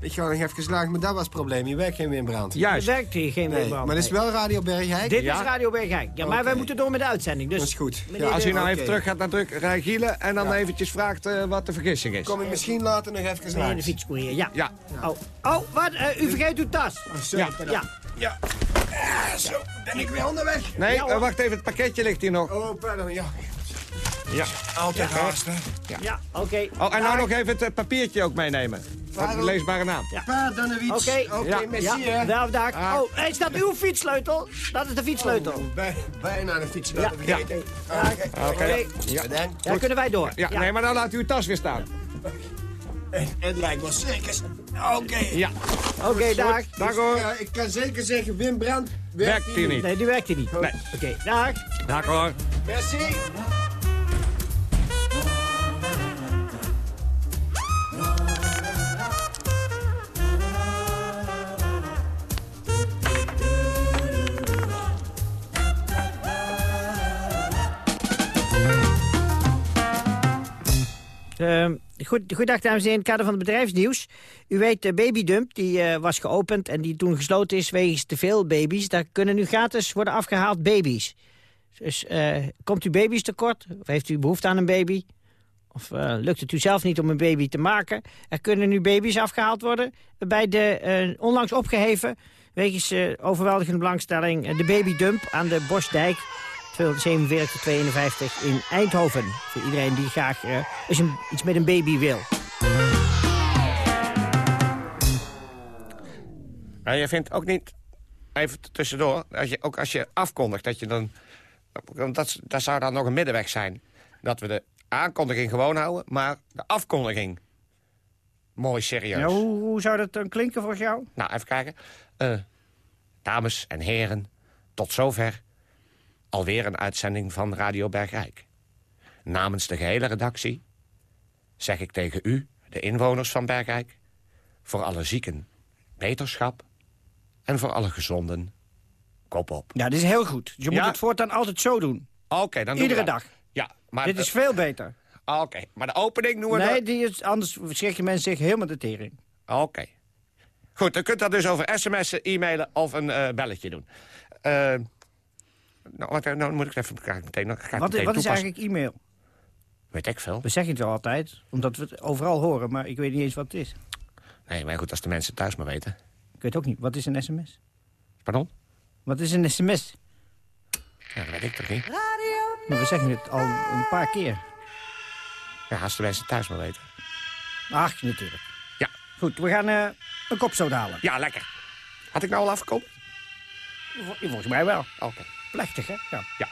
ik ga nog even geslaagd. Maar dat was het probleem. Je werkt geen Wim Brandt. Juist. Er werkt hier geen Nee, maar dit is wel Radio Bergijk? Dit Ja. is Radio Bergijk. Ja, maar wij moeten door met de uitzending. Dus Dat is goed. Ja, Als u de- nou even terug gaat naar drukkerij Gielen en dan Ja. eventjes vraagt eh, wat de vergissing is. Kom ik misschien later nog even meneer de langs. fietscourier, ja. Ja. Oh, oh wat? Eh, u vergeet uw tas. sorry, Ja. Ja. Ja. Ja, zo, ben ik weer onderweg. Nee, eh, wacht even, het pakketje ligt hier nog. Oh, pardon, ja. Ja. Altijd haast, hè. Ja, oké. Oh, en nou Dag. nog even het eh, papiertje ook meenemen. Voor de leesbare naam. Pardon, Oké. Oké, Ja. merci, Ja, hè. wel dag. Ah. Oh, is dat uw fietssleutel? Dat is de fietssleutel. Oh, bij, bijna de fiets Ja. vergeten. Ja. Oké. Oké. Ja. Bedankt. Ja, kunnen wij door. Ja, nee, maar dan laat u uw tas weer staan. Het lijkt wel circus. Oké. Ja. Oké, dag. Dag hoor. Ja, ik kan zeker zeggen, Wim Brandt Werkt hier niet. Nee, die werkt hier niet. Nee. Oké, dag. Dag hoor. Merci. Ehm, goed, goedendag dames en heren, in het kader van het bedrijfsnieuws. U weet, de babydump die eh, was geopend en die toen gesloten is wegens te veel baby's. Daar kunnen nu gratis worden afgehaald baby's. Dus eh, komt u baby's tekort? Of heeft u behoefte aan een baby? Of eh, lukt het u zelf niet om een baby te maken? Er kunnen nu baby's afgehaald worden bij de onlangs opgeheven... wegens overweldigende belangstelling de babydump aan de Bosdijk... 247 tot 52 in Eindhoven. Voor iedereen die graag eh, iets met een baby wil. Maar je vindt ook niet, even tussendoor, als je, ook als je afkondigt, dat je dan... want Dat, dat zou dan nog een middenweg zijn. Dat we de aankondiging gewoon houden, maar de afkondiging mooi serieus. Ja, hoe, hoe zou dat dan klinken voor jou? Nou, even kijken. Eh, dames en heren, tot zover alweer een uitzending van Radio Bergrijk. Namens de gehele redactie zeg ik tegen u, de inwoners van Bergrijk... voor alle zieken beterschap en voor alle gezonden kop op. Ja, dit is heel goed. Je moet Ja? het voortaan altijd zo doen. Oké, dan doen Iedere dag. Ja, maar Dit de- is veel beter. Oké, maar de opening doen we... Nee, die is, anders schrikken mensen zich helemaal de tering. Oké. Goed, dan kunt dat dus over sms'en, e-mailen of een eh, belletje doen. Eh, nou, wat, nou moet ik het even bekijken meteen. Dan ga ik Wat, meteen wat is eigenlijk e-mail? Weet ik veel. We zeggen het wel altijd, omdat we het overal horen, maar ik weet niet eens wat het is. Nee, maar goed, als de mensen thuis maar weten. Ik weet ook niet. Wat is een sms? Pardon? Wat is een sms? Ja, dat weet ik toch niet? Maar we zeggen het al een paar keer. Ja, als de mensen thuis maar weten. Ach, natuurlijk. Ja. Goed, we gaan eh, een kopzout halen. Ja, lekker. Had ik nou al afgekomen? Vol- Volgens mij wel. Oké. Plechtig, hè? Ja. Ja.